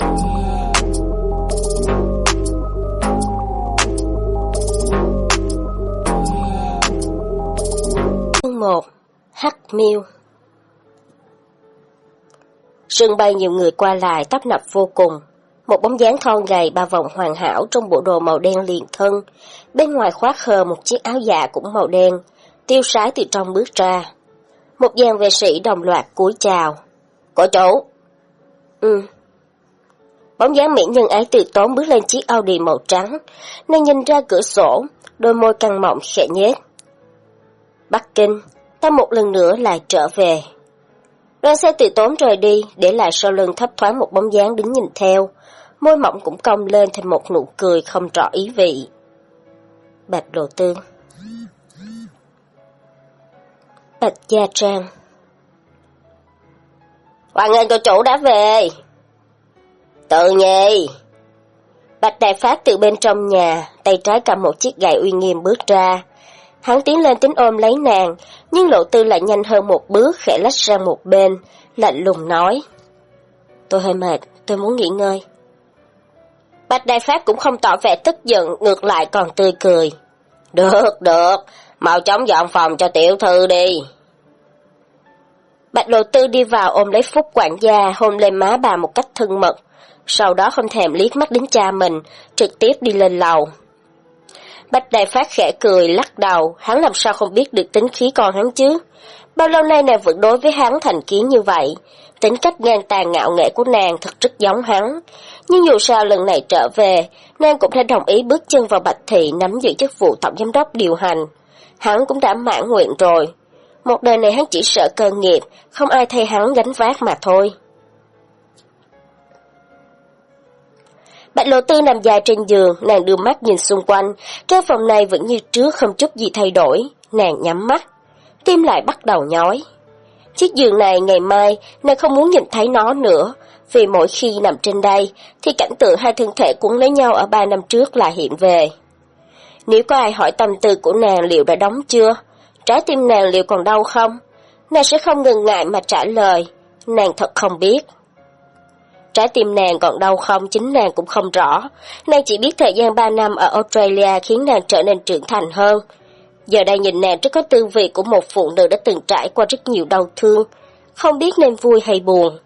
Chương 1 Hắc Miêu Sân bay nhiều người qua lại tấp nập vô cùng. Một bóng dáng thon gầy ba vòng hoàn hảo trong bộ đồ màu đen liền thân. Bên ngoài khoác hờ một chiếc áo dạ cũng màu đen. Tiêu sái từ trong bước ra. Một dàn vệ sĩ đồng loạt cúi chào. Cổ chủ! Ừ. Bóng dáng mỹ nhân ấy từ tốn bước lên chiếc Audi màu trắng. Nàng nhìn ra cửa sổ, đôi môi căng mọng khẽ nhếch. Bắc Kinh, ta một lần nữa lại trở về. Đoàn xe từ tốn rời đi, để lại sau lưng thấp thoáng một bóng dáng đứng nhìn theo. Môi mỏng cũng cong lên thành một nụ cười không rõ ý vị. Bạch Đồ Tương Bạch Gia Trang Hoàng Ngân cô chủ đã về. Tự nhi. Bạch Đại Phát từ bên trong nhà, tay trái cầm một chiếc gậy uy nghiêm bước ra. Hắn tiến lên tính ôm lấy nàng, nhưng lộ tư lại nhanh hơn một bước khẽ lách sang một bên, lạnh lùng nói. Tôi hơi mệt, tôi muốn nghỉ ngơi. Bạch Đại Phát cũng không tỏ vẻ tức giận, ngược lại còn tươi cười. Được, được, mau chóng dọn phòng cho tiểu thư đi. Bạch Lộ Tư đi vào ôm lấy Phúc quản gia, hôn lên má bà một cách thân mật, sau đó không thèm liếc mắt đến cha mình, trực tiếp đi lên lầu. Bạch Đại Phát khẽ cười, lắc đầu, hắn làm sao không biết được tính khí con hắn chứ. Bao lâu nay nàng vẫn đối với hắn thành kiến như vậy, tính cách ngang tàn ngạo nghệ của nàng thật rất giống hắn. Nhưng dù sao lần này trở về, nàng cũng đã đồng ý bước chân vào Bạch Thị nắm giữ chức vụ tổng giám đốc điều hành. Hắn cũng đã mãn nguyện rồi. Một đời này hắn chỉ sợ cơ nghiệp, không ai thay hắn gánh vác mà thôi. Bạch lộ tư nằm dài trên giường, nàng đưa mắt nhìn xung quanh, căn phòng này vẫn như trước không chút gì thay đổi, nàng nhắm mắt, tim lại bắt đầu nhói. Chiếc giường này ngày mai, nàng không muốn nhìn thấy nó nữa, vì mỗi khi nằm trên đây, thì cảnh tượng hai thân thể cuốn lấy nhau ở ba năm trước là hiện về. Nếu có ai hỏi tâm tư của nàng liệu đã đóng chưa, trái tim nàng liệu còn đau không, nàng sẽ không ngần ngại mà trả lời, nàng thật không biết. Trái tim nàng còn đau không chính nàng cũng không rõ. Nàng chỉ biết thời gian 3 năm ở Australia khiến nàng trở nên trưởng thành hơn. Giờ đây nhìn nàng rất có tư vị của một phụ nữ đã từng trải qua rất nhiều đau thương, không biết nên vui hay buồn.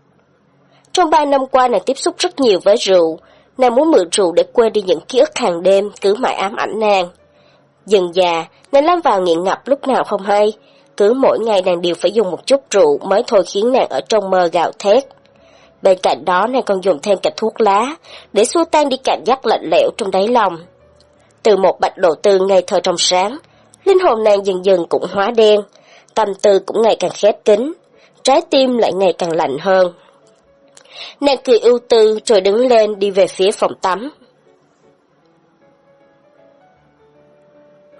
Trong 3 năm qua nàng tiếp xúc rất nhiều với rượu, nàng muốn mượn rượu để quên đi những ký ức hàng đêm cứ mãi ám ảnh nàng. Dần già, nàng lâm vào nghiện ngập lúc nào không hay, cứ mỗi ngày nàng đều phải dùng một chút rượu mới thôi khiến nàng ở trong mơ gạo thét. Bên cạnh đó nàng còn dùng thêm cả thuốc lá, để xua tan đi cảm giác lạnh lẽo trong đáy lòng. Từ một bạch độ tư ngây thơ trong sáng, linh hồn nàng dần dần cũng hóa đen, tâm tư cũng ngày càng khép kín, trái tim lại ngày càng lạnh hơn. Nàng cười ưu tư rồi đứng lên đi về phía phòng tắm.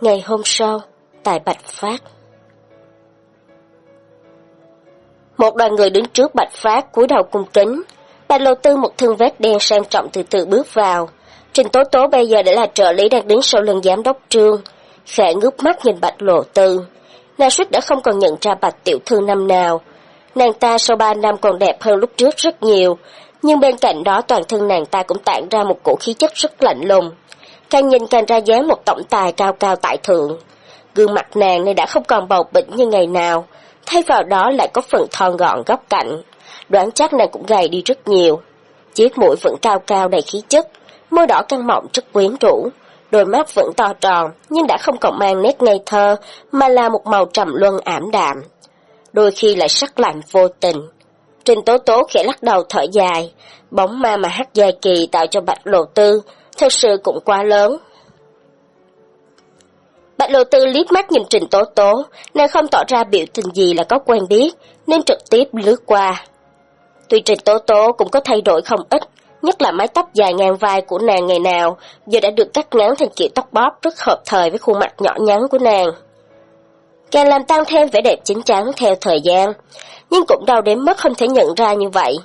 Ngày hôm sau, tại Bạch Phát. Một đoàn người đứng trước Bạch Phát cúi đầu cung kính. Bạch Lô Tư một thân vest đen sang trọng từ từ bước vào. Trình Tố Tố bây giờ đã là trợ lý đang đứng sau lưng giám đốc trương. Khẽ ngước mắt nhìn Bạch Lộ Tư. Nàng suýt đã không còn nhận ra Bạch Tiểu Thư năm nào. Nàng ta sau ba năm còn đẹp hơn lúc trước rất nhiều, nhưng bên cạnh đó toàn thân nàng ta cũng tản ra một cổ khí chất rất lạnh lùng. Càng nhìn càng ra dáng một tổng tài cao cao tại thượng. Gương mặt nàng nay đã không còn bầu bĩnh như ngày nào, thay vào đó lại có phần thon gọn góc cạnh. Đoán chắc nàng cũng gầy đi rất nhiều. Chiếc mũi vẫn cao cao đầy khí chất, môi đỏ căng mọng rất quyến rũ, đôi mắt vẫn to tròn nhưng đã không còn mang nét ngây thơ mà là một màu trầm luân ảm đạm. Đôi khi lại sắc lạnh vô tình. Trình Tố Tố khẽ lắc đầu thở dài, bóng ma mà hát dài kỳ tạo cho Bạch Lộ Tư thật sự cũng quá lớn. Bạch Lộ Tư liếc mắt nhìn Trình Tố Tố, nàng không tỏ ra biểu tình gì là có quen biết, nên trực tiếp lướt qua. Tuy Trình Tố Tố cũng có thay đổi không ít, nhất là mái tóc dài ngang vai của nàng ngày nào, giờ đã được cắt ngắn thành kiểu tóc bóp rất hợp thời với khuôn mặt nhỏ nhắn của nàng. Càng làm tăng thêm vẻ đẹp chính chắn theo thời gian, nhưng cũng đau đến mức không thể nhận ra như vậy.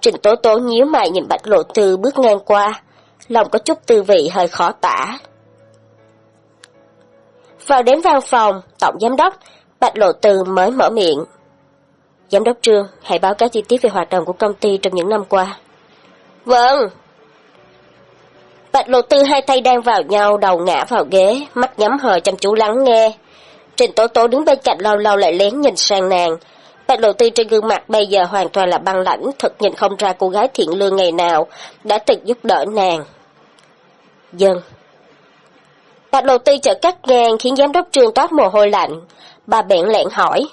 Trình Tố Tố nhíu mày nhìn Bạch Lộ Tư bước ngang qua, lòng có chút tư vị hơi khó tả. Vào đến văn phòng, tổng giám đốc, Bạch Lộ Từ mới mở miệng. Giám đốc Trương, hãy báo cáo chi tiết về hoạt động của công ty trong những năm qua. Vâng. Bạch lộ tư hai tay đang vào nhau, đầu ngã vào ghế, mắt nhắm hờ chăm chú lắng nghe. Trình Tố Tố đứng bên cạnh lâu lâu lại lén nhìn sang nàng. Bạch lộ tư trên gương mặt bây giờ hoàn toàn là băng lãnh, thật nhìn không ra cô gái thiện lương ngày nào, đã từng giúp đỡ nàng. Dân. Bạch đầu tư chợt cắt ngang khiến giám đốc trương toát mồ hôi lạnh. Bà bẹn lẹn hỏi.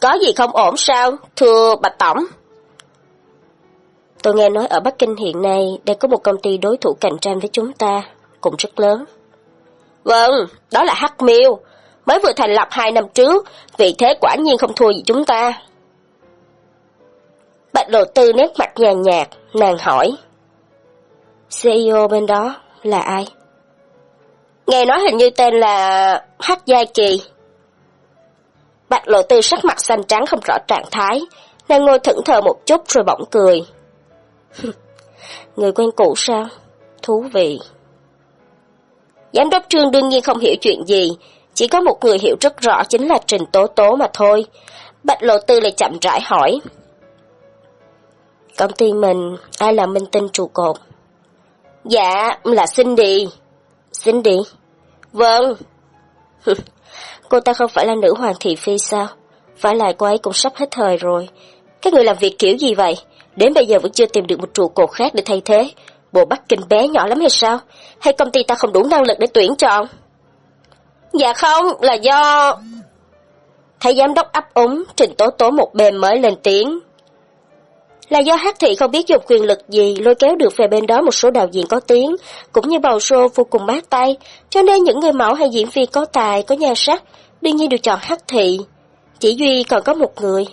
Có gì không ổn sao, thưa Bạch Tổng? Tôi nghe nói ở Bắc Kinh hiện nay đang có một công ty đối thủ cạnh tranh với chúng ta, cũng rất lớn. Vâng, đó là Hắc Miêu, mới vừa thành lập hai năm trước, vị thế quả nhiên không thua gì chúng ta. Bạch Lộ Tư nét mặt nhàn nhạt, nàng hỏi. CEO bên đó là ai? Nghe nói hình như tên là Hắc Gia Kỳ. Bạch Lộ Tư sắc mặt xanh trắng không rõ trạng thái, nàng ngồi thẫn thờ một chút rồi bỗng cười. Người quen cũ sao? Thú vị. Giám đốc trương đương nhiên không hiểu chuyện gì, chỉ có một người hiểu rất rõ chính là Trình Tố Tố mà thôi. Bạch Lộ Tư lại chậm rãi hỏi. Công ty mình, ai là minh tinh trụ cột? Dạ, là Xin đi. Vâng. cô ta không phải là nữ hoàng thị phi sao? Phải lại cô ấy cũng sắp hết thời rồi. Các người làm việc kiểu gì vậy? Đến bây giờ vẫn chưa tìm được một trụ cột khác để thay thế. Bộ Bắc Kinh bé nhỏ lắm hay sao? Hay công ty ta không đủ năng lực để tuyển chọn? Dạ không, là do... Thấy giám đốc ấp úng, Trình Tố Tố một bên mới lên tiếng. Là do hát thị không biết dùng quyền lực gì lôi kéo được về bên đó một số đạo diễn có tiếng, cũng như bầu show vô cùng mát tay, cho nên những người mẫu hay diễn viên có tài, có nhan sắc, đương nhiên được chọn hát thị. Chỉ Duy còn có một người.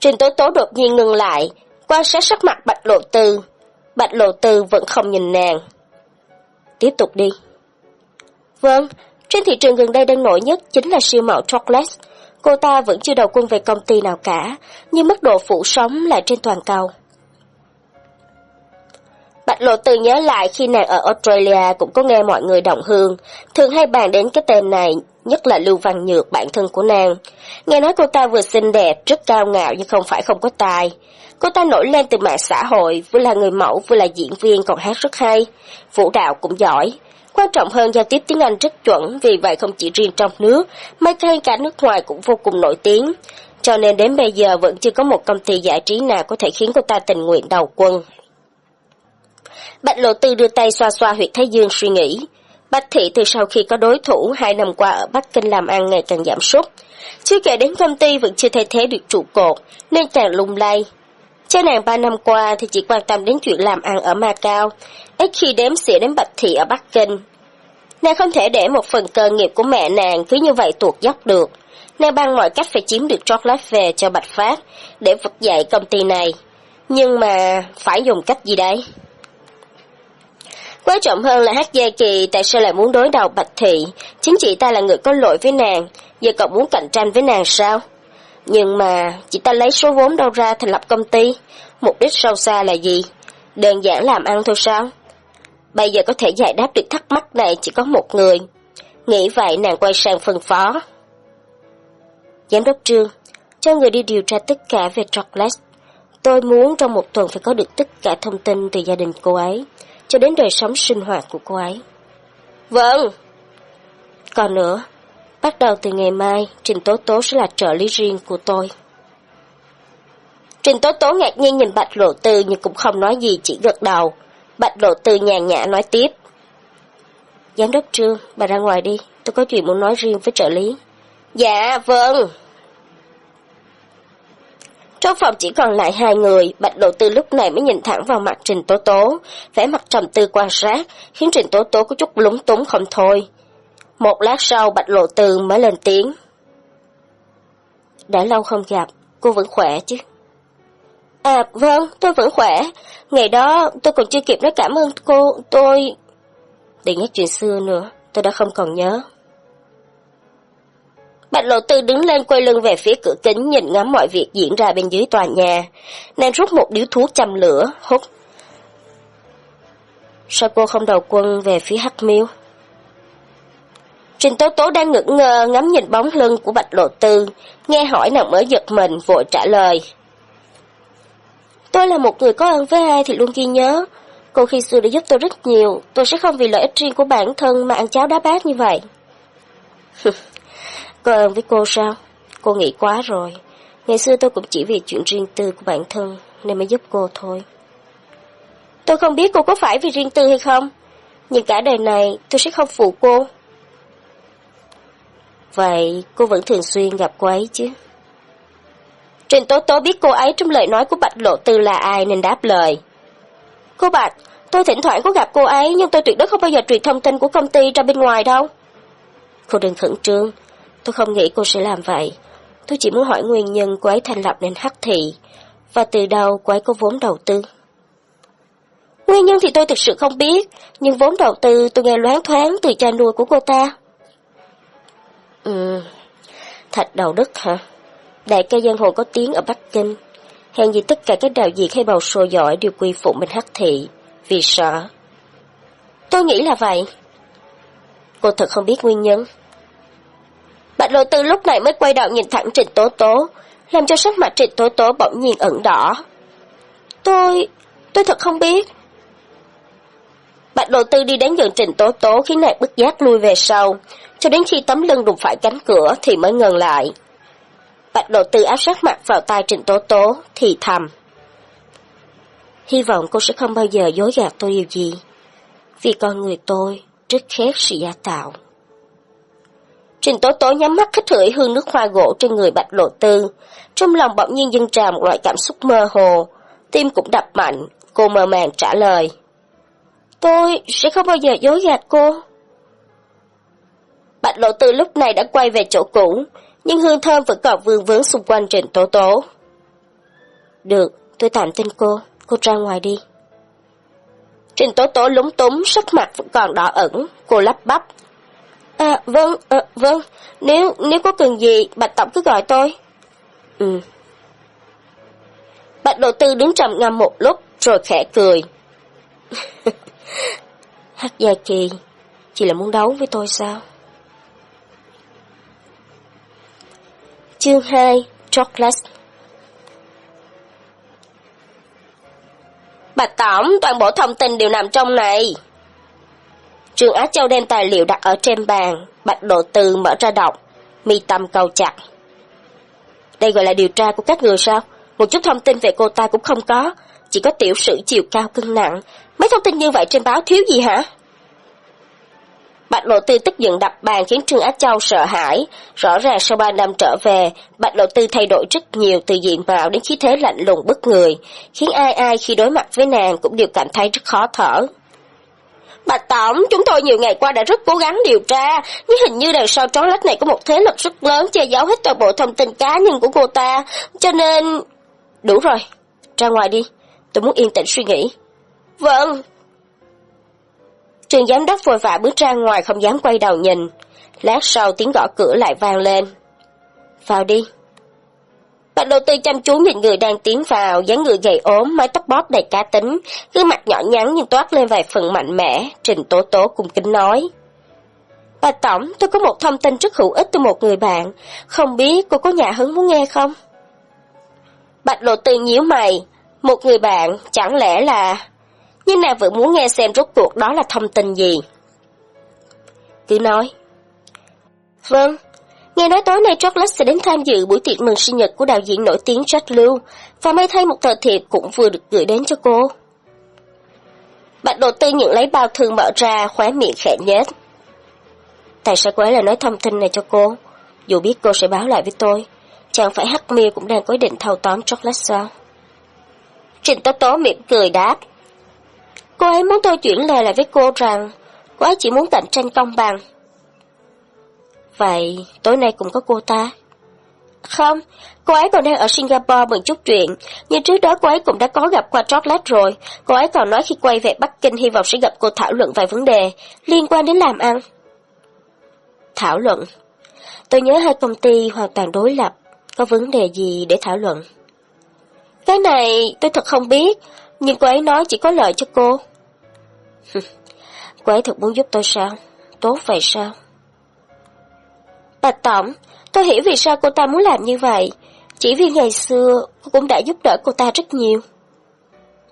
Trình Tố Tố đột nhiên ngừng lại, quan sát sắc mặt Bạch Lộ Tư. Bạch Lộ Tư vẫn không nhìn nàng. Tiếp tục đi. Vâng, trên thị trường gần đây đang nổi nhất chính là siêu mẫu chocolate. Cô ta vẫn chưa đầu quân về công ty nào cả, nhưng mức độ phủ sóng lại trên toàn cầu. Bạch Lộ Từ nhớ lại khi nàng ở Australia cũng có nghe mọi người động hương, thường hay bàn đến cái tên này, nhất là Lưu Văn Nhược, bản thân của nàng. Nghe nói cô ta vừa xinh đẹp, rất cao ngạo nhưng không phải không có tài. Cô ta nổi lên từ mạng xã hội, vừa là người mẫu, vừa là diễn viên, còn hát rất hay. Vũ đạo cũng giỏi. Quan trọng hơn giao tiếp tiếng Anh rất chuẩn, vì vậy không chỉ riêng trong nước, mà ngay cả nước ngoài cũng vô cùng nổi tiếng. Cho nên đến bây giờ vẫn chưa có một công ty giải trí nào có thể khiến cô ta tình nguyện đầu quân. Bạch Lộ Tư đưa tay xoa xoa huyệt Thái Dương suy nghĩ. Bạch Thị từ sau khi có đối thủ hai năm qua ở Bắc Kinh làm ăn ngày càng giảm sút. Chưa kể đến công ty vẫn chưa thay thế được trụ cột, nên càng lung lay. Cha nàng ba năm qua thì chỉ quan tâm đến chuyện làm ăn ở Macau, ít khi đếm xỉa đến Bạch Thị ở Bắc Kinh. Nàng không thể để một phần cơ nghiệp của mẹ nàng cứ như vậy tuột dốc được. Nàng bằng mọi cách phải chiếm được chocolate về cho Bạch Phát để vực dậy công ty này. Nhưng mà phải dùng cách gì đấy? Quan trọng hơn là hát Gia Kỳ tại sao lại muốn đối đầu Bạch Thị, chính chị ta là người có lỗi với nàng, giờ cậu muốn cạnh tranh với nàng sao? Nhưng mà, chị ta lấy số vốn đâu ra thành lập công ty, mục đích sâu xa là gì? Đơn giản làm ăn thôi sao? Bây giờ có thể giải đáp được thắc mắc này chỉ có một người. Nghĩ vậy nàng quay sang phân phó. Giám đốc trương, cho người đi điều tra tất cả về Chocolate. Tôi muốn trong một tuần phải có được tất cả thông tin từ gia đình cô ấy cho đến đời sống sinh hoạt của cô ấy. Vâng. Còn nữa, bắt đầu từ ngày mai, Trình Tố Tố sẽ là trợ lý riêng của tôi. Trình Tố Tố ngạc nhiên nhìn Bạch Lộ Tư nhưng cũng không nói gì, chỉ gật đầu. Bạch Lộ Tư nhàn nhã nói tiếp. Giám đốc Trương, bà ra ngoài đi, tôi có chuyện muốn nói riêng với trợ lý. Dạ, vâng. Trong phòng chỉ còn lại hai người, Bạch Lộ Tư lúc này mới nhìn thẳng vào mặt Trình Tố Tố, vẻ mặt trầm tư quan sát, khiến Trình Tố Tố có chút lúng túng không thôi. Một lát sau Bạch Lộ Tư mới lên tiếng. Đã lâu không gặp, cô vẫn khỏe chứ? À vâng, tôi vẫn khỏe. Ngày đó tôi còn chưa kịp nói cảm ơn cô, tôi... Đừng nhắc chuyện xưa nữa, tôi đã không còn nhớ. Bạch Lộ Tư đứng lên quay lưng về phía cửa kính nhìn ngắm mọi việc diễn ra bên dưới tòa nhà. Nàng rút một điếu thuốc châm lửa, hút. Sao cô không đầu quân về phía Hắc Miêu? Trình Tố Tố đang ngẩn ngơ ngắm nhìn bóng lưng của Bạch Lộ Tư, nghe hỏi nàng mới giật mình vội trả lời. Tôi là một người có ơn với ai thì luôn ghi nhớ. Cô khi xưa đã giúp tôi rất nhiều, tôi sẽ không vì lợi ích riêng của bản thân mà ăn cháo đá bát như vậy. có ơn với cô sao? Cô nghĩ quá rồi. Ngày xưa tôi cũng chỉ vì chuyện riêng tư của bản thân nên mới giúp cô thôi. Tôi không biết cô có phải vì riêng tư hay không, nhưng cả đời này tôi sẽ không phụ cô. Vậy cô vẫn thường xuyên gặp cô ấy chứ? Trình Tố Tố biết cô ấy trong lời nói của Bạch Lộ Tư là ai nên đáp lời. Cô Bạch, tôi thỉnh thoảng có gặp cô ấy nhưng tôi tuyệt đối không bao giờ truyền thông tin của công ty ra bên ngoài đâu. Cô đừng khẩn trương, tôi không nghĩ cô sẽ làm vậy. Tôi chỉ muốn hỏi nguyên nhân cô ấy thành lập nên hắc thị, và từ đâu cô ấy có vốn đầu tư. Nguyên nhân thì tôi thực sự không biết, nhưng vốn đầu tư tôi nghe loáng thoáng từ cha nuôi của cô ta. Ừ, thạch đầu đất hả? Đại ca giang hồ có tiếng ở Bắc Kinh. Hèn gì tất cả các đạo diễn hay bầu sô giỏi đều quy phụ bên hắc thị, vì sợ. Tôi nghĩ là vậy. Cô thật không biết nguyên nhân. Bạch lộ tư lúc này mới quay đầu nhìn thẳng Trịnh Tố Tố, làm cho sắc mặt Trịnh Tố Tố bỗng nhiên ẩn đỏ. Tôi... tôi thật không biết. Bạch lộ tư đi đến gần Trịnh Tố Tố khiến nàng bức giác lui về sau, cho đến khi tấm lưng đụng phải cánh cửa thì mới ngừng lại. Bạch lộ tư áp sát mặt vào tai Trịnh Tố Tố, thì thầm. Hy vọng cô sẽ không bao giờ dối gạt tôi điều gì, vì con người tôi rất khét sự giả tạo. Trình Tố Tố nhắm mắt khích hửi hương nước hoa gỗ trên người Bạch Lộ Tư, trong lòng bỗng nhiên dâng trào một loại cảm xúc mơ hồ, tim cũng đập mạnh, cô mơ màng trả lời. Tôi sẽ không bao giờ dối gạt cô. Bạch Lộ Tư lúc này đã quay về chỗ cũ, nhưng hương thơm vẫn còn vương vướng xung quanh Trình Tố Tố. Được, tôi tạm tin cô, cô ra ngoài đi. Trình Tố Tố lúng túng, sắc mặt vẫn còn đỏ ẩn, cô lắp bắp. À, vâng, à, vâng, nếu nếu có cần gì, Bạch Tổng cứ gọi tôi. Ừ. Bạch đầu Tư đứng trầm ngâm một lúc, rồi khẽ cười. Hắc Gia Kỳ, chỉ là muốn đấu với tôi sao? Chương 2 Chocolate Bạch Tổng, toàn bộ thông tin đều nằm trong này. Trường Á Châu đem tài liệu đặt ở trên bàn, Bạch Độ Từ mở ra đọc, mi tâm cầu chặt. Đây gọi là điều tra của các người sao? Một chút thông tin về cô ta cũng không có, chỉ có tiểu sử chiều cao cân nặng. Mấy thông tin như vậy trên báo thiếu gì hả? Bạch Lộ Tư tức giận đập bàn khiến Trương Á Châu sợ hãi. Rõ ràng sau ba năm trở về, Bạch Lộ Tư thay đổi rất nhiều từ diện mạo đến khí thế lạnh lùng bất người, khiến ai ai khi đối mặt với nàng cũng đều cảm thấy rất khó thở. Bạch Tổng, chúng tôi nhiều ngày qua đã rất cố gắng điều tra, nhưng hình như đằng sau trón lách này có một thế lực rất lớn che giấu hết toàn bộ thông tin cá nhân của cô ta, cho nên... Đủ rồi, ra ngoài đi, tôi muốn yên tĩnh suy nghĩ. Vâng. Trường giám đốc vội vã bước ra ngoài không dám quay đầu nhìn. Lát sau tiếng gõ cửa lại vang lên. Vào đi. Bạch đầu tư chăm chú nhìn người đang tiến vào, dáng người gầy ốm, mái tóc bóp đầy cá tính, gương mặt nhỏ nhắn nhưng toát lên vài phần mạnh mẽ, Trình Tố Tố cùng kính nói. Bà Tổng, tôi có một thông tin rất hữu ích từ một người bạn, không biết cô có nhà hứng muốn nghe không? Bạch lộ tư nhíu mày, một người bạn, chẳng lẽ là... Nhưng nàng vẫn muốn nghe xem rốt cuộc đó là thông tin gì. Cứ nói. Vâng, Nghe nói tối nay Charles sẽ đến tham dự buổi tiệc mừng sinh nhật của đạo diễn nổi tiếng Jack Lưu, và may thay một tờ thiệp cũng vừa được gửi đến cho cô. Bạch Đồ Tư nhận lấy bao thư mở ra, khóe miệng khẽ nhếch. Tại sao cô ấy lại nói thông tin này cho cô? Dù biết cô sẽ báo lại với tôi, chẳng phải Hắc Miêu cũng đang có ý định thâu tóm Charles sao? Trịnh Tố Tố miệng cười đáp. Cô ấy muốn tôi chuyển lời lại với cô rằng, cô ấy chỉ muốn cạnh tranh công bằng, Vậy tối nay cũng có cô ta? Không, cô ấy còn đang ở Singapore mừng chút chuyện, nhưng trước đó cô ấy cũng đã có gặp qua Chocolate rồi. Cô ấy còn nói khi quay về Bắc Kinh hy vọng sẽ gặp cô thảo luận vài vấn đề liên quan đến làm ăn. Thảo luận? Tôi nhớ hai công ty hoàn toàn đối lập, có vấn đề gì để thảo luận? Cái này tôi thật không biết, nhưng cô ấy nói chỉ có lợi cho cô cô ấy thật muốn giúp tôi sao? Tốt vậy sao? Bạch Tổng, tôi hiểu vì sao cô ta muốn làm như vậy. Chỉ vì ngày xưa cô cũng đã giúp đỡ cô ta rất nhiều.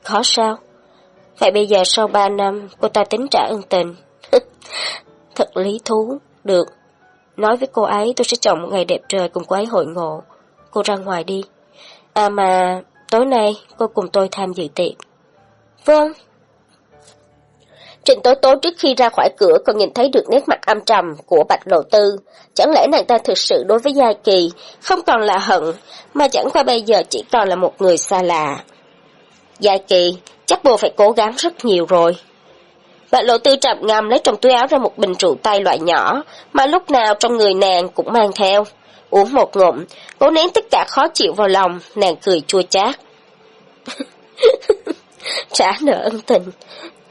khó sao? Vậy bây giờ sau ba năm, cô ta tính trả ân tình. Thật lý thú, được. Nói với cô ấy tôi sẽ chọn một ngày đẹp trời cùng cô ấy hội ngộ. Cô ra ngoài đi. À mà, tối nay cô cùng tôi tham dự tiệc. Vâng. Trịnh Tố Tố trước khi ra khỏi cửa còn nhìn thấy được nét mặt âm trầm của Bạch Lộ Tư. Chẳng lẽ nàng ta thực sự đối với Giai Kỳ không còn là hận, mà chẳng qua bây giờ chỉ còn là một người xa lạ. Giai Kỳ, chắc bộ phải cố gắng rất nhiều rồi. Bạch Lộ Tư trầm ngâm lấy trong túi áo ra một bình rượu tay loại nhỏ, mà lúc nào trong người nàng cũng mang theo. Uống một ngụm, cố nén tất cả khó chịu vào lòng, nàng cười chua chát. trả nợ ân tình,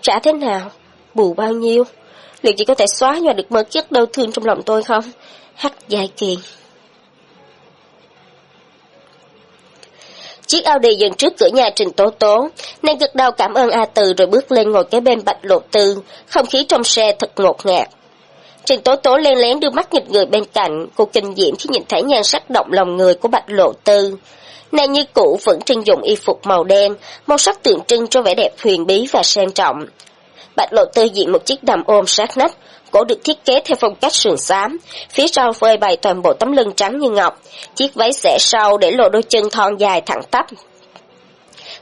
trả thế nào? Bù bao nhiêu? Liệu chỉ có thể xóa nhòa được mơ kiết đau thương trong lòng tôi không? Hắc dài kỳ. Chiếc Audi dừng trước cửa nhà Trình Tố Tố, nàng gật đầu cảm ơn A Từ rồi bước lên ngồi kế bên Bạch Lộ Tư, không khí trong xe thật ngột ngạt. Trình Tố Tố len lén đưa mắt nhìn người bên cạnh, cô kinh diễm khi nhìn thấy nhan sắc động lòng người của Bạch Lộ Tư. Nàng như cũ vẫn trưng dụng y phục màu đen, màu sắc tượng trưng cho vẻ đẹp huyền bí và sang trọng. Bạch lộ tư diện một chiếc đầm ôm sát nách, cổ được thiết kế theo phong cách sườn xám, phía sau phơi bày toàn bộ tấm lưng trắng như ngọc, chiếc váy xẻ sau để lộ đôi chân thon dài thẳng tắp.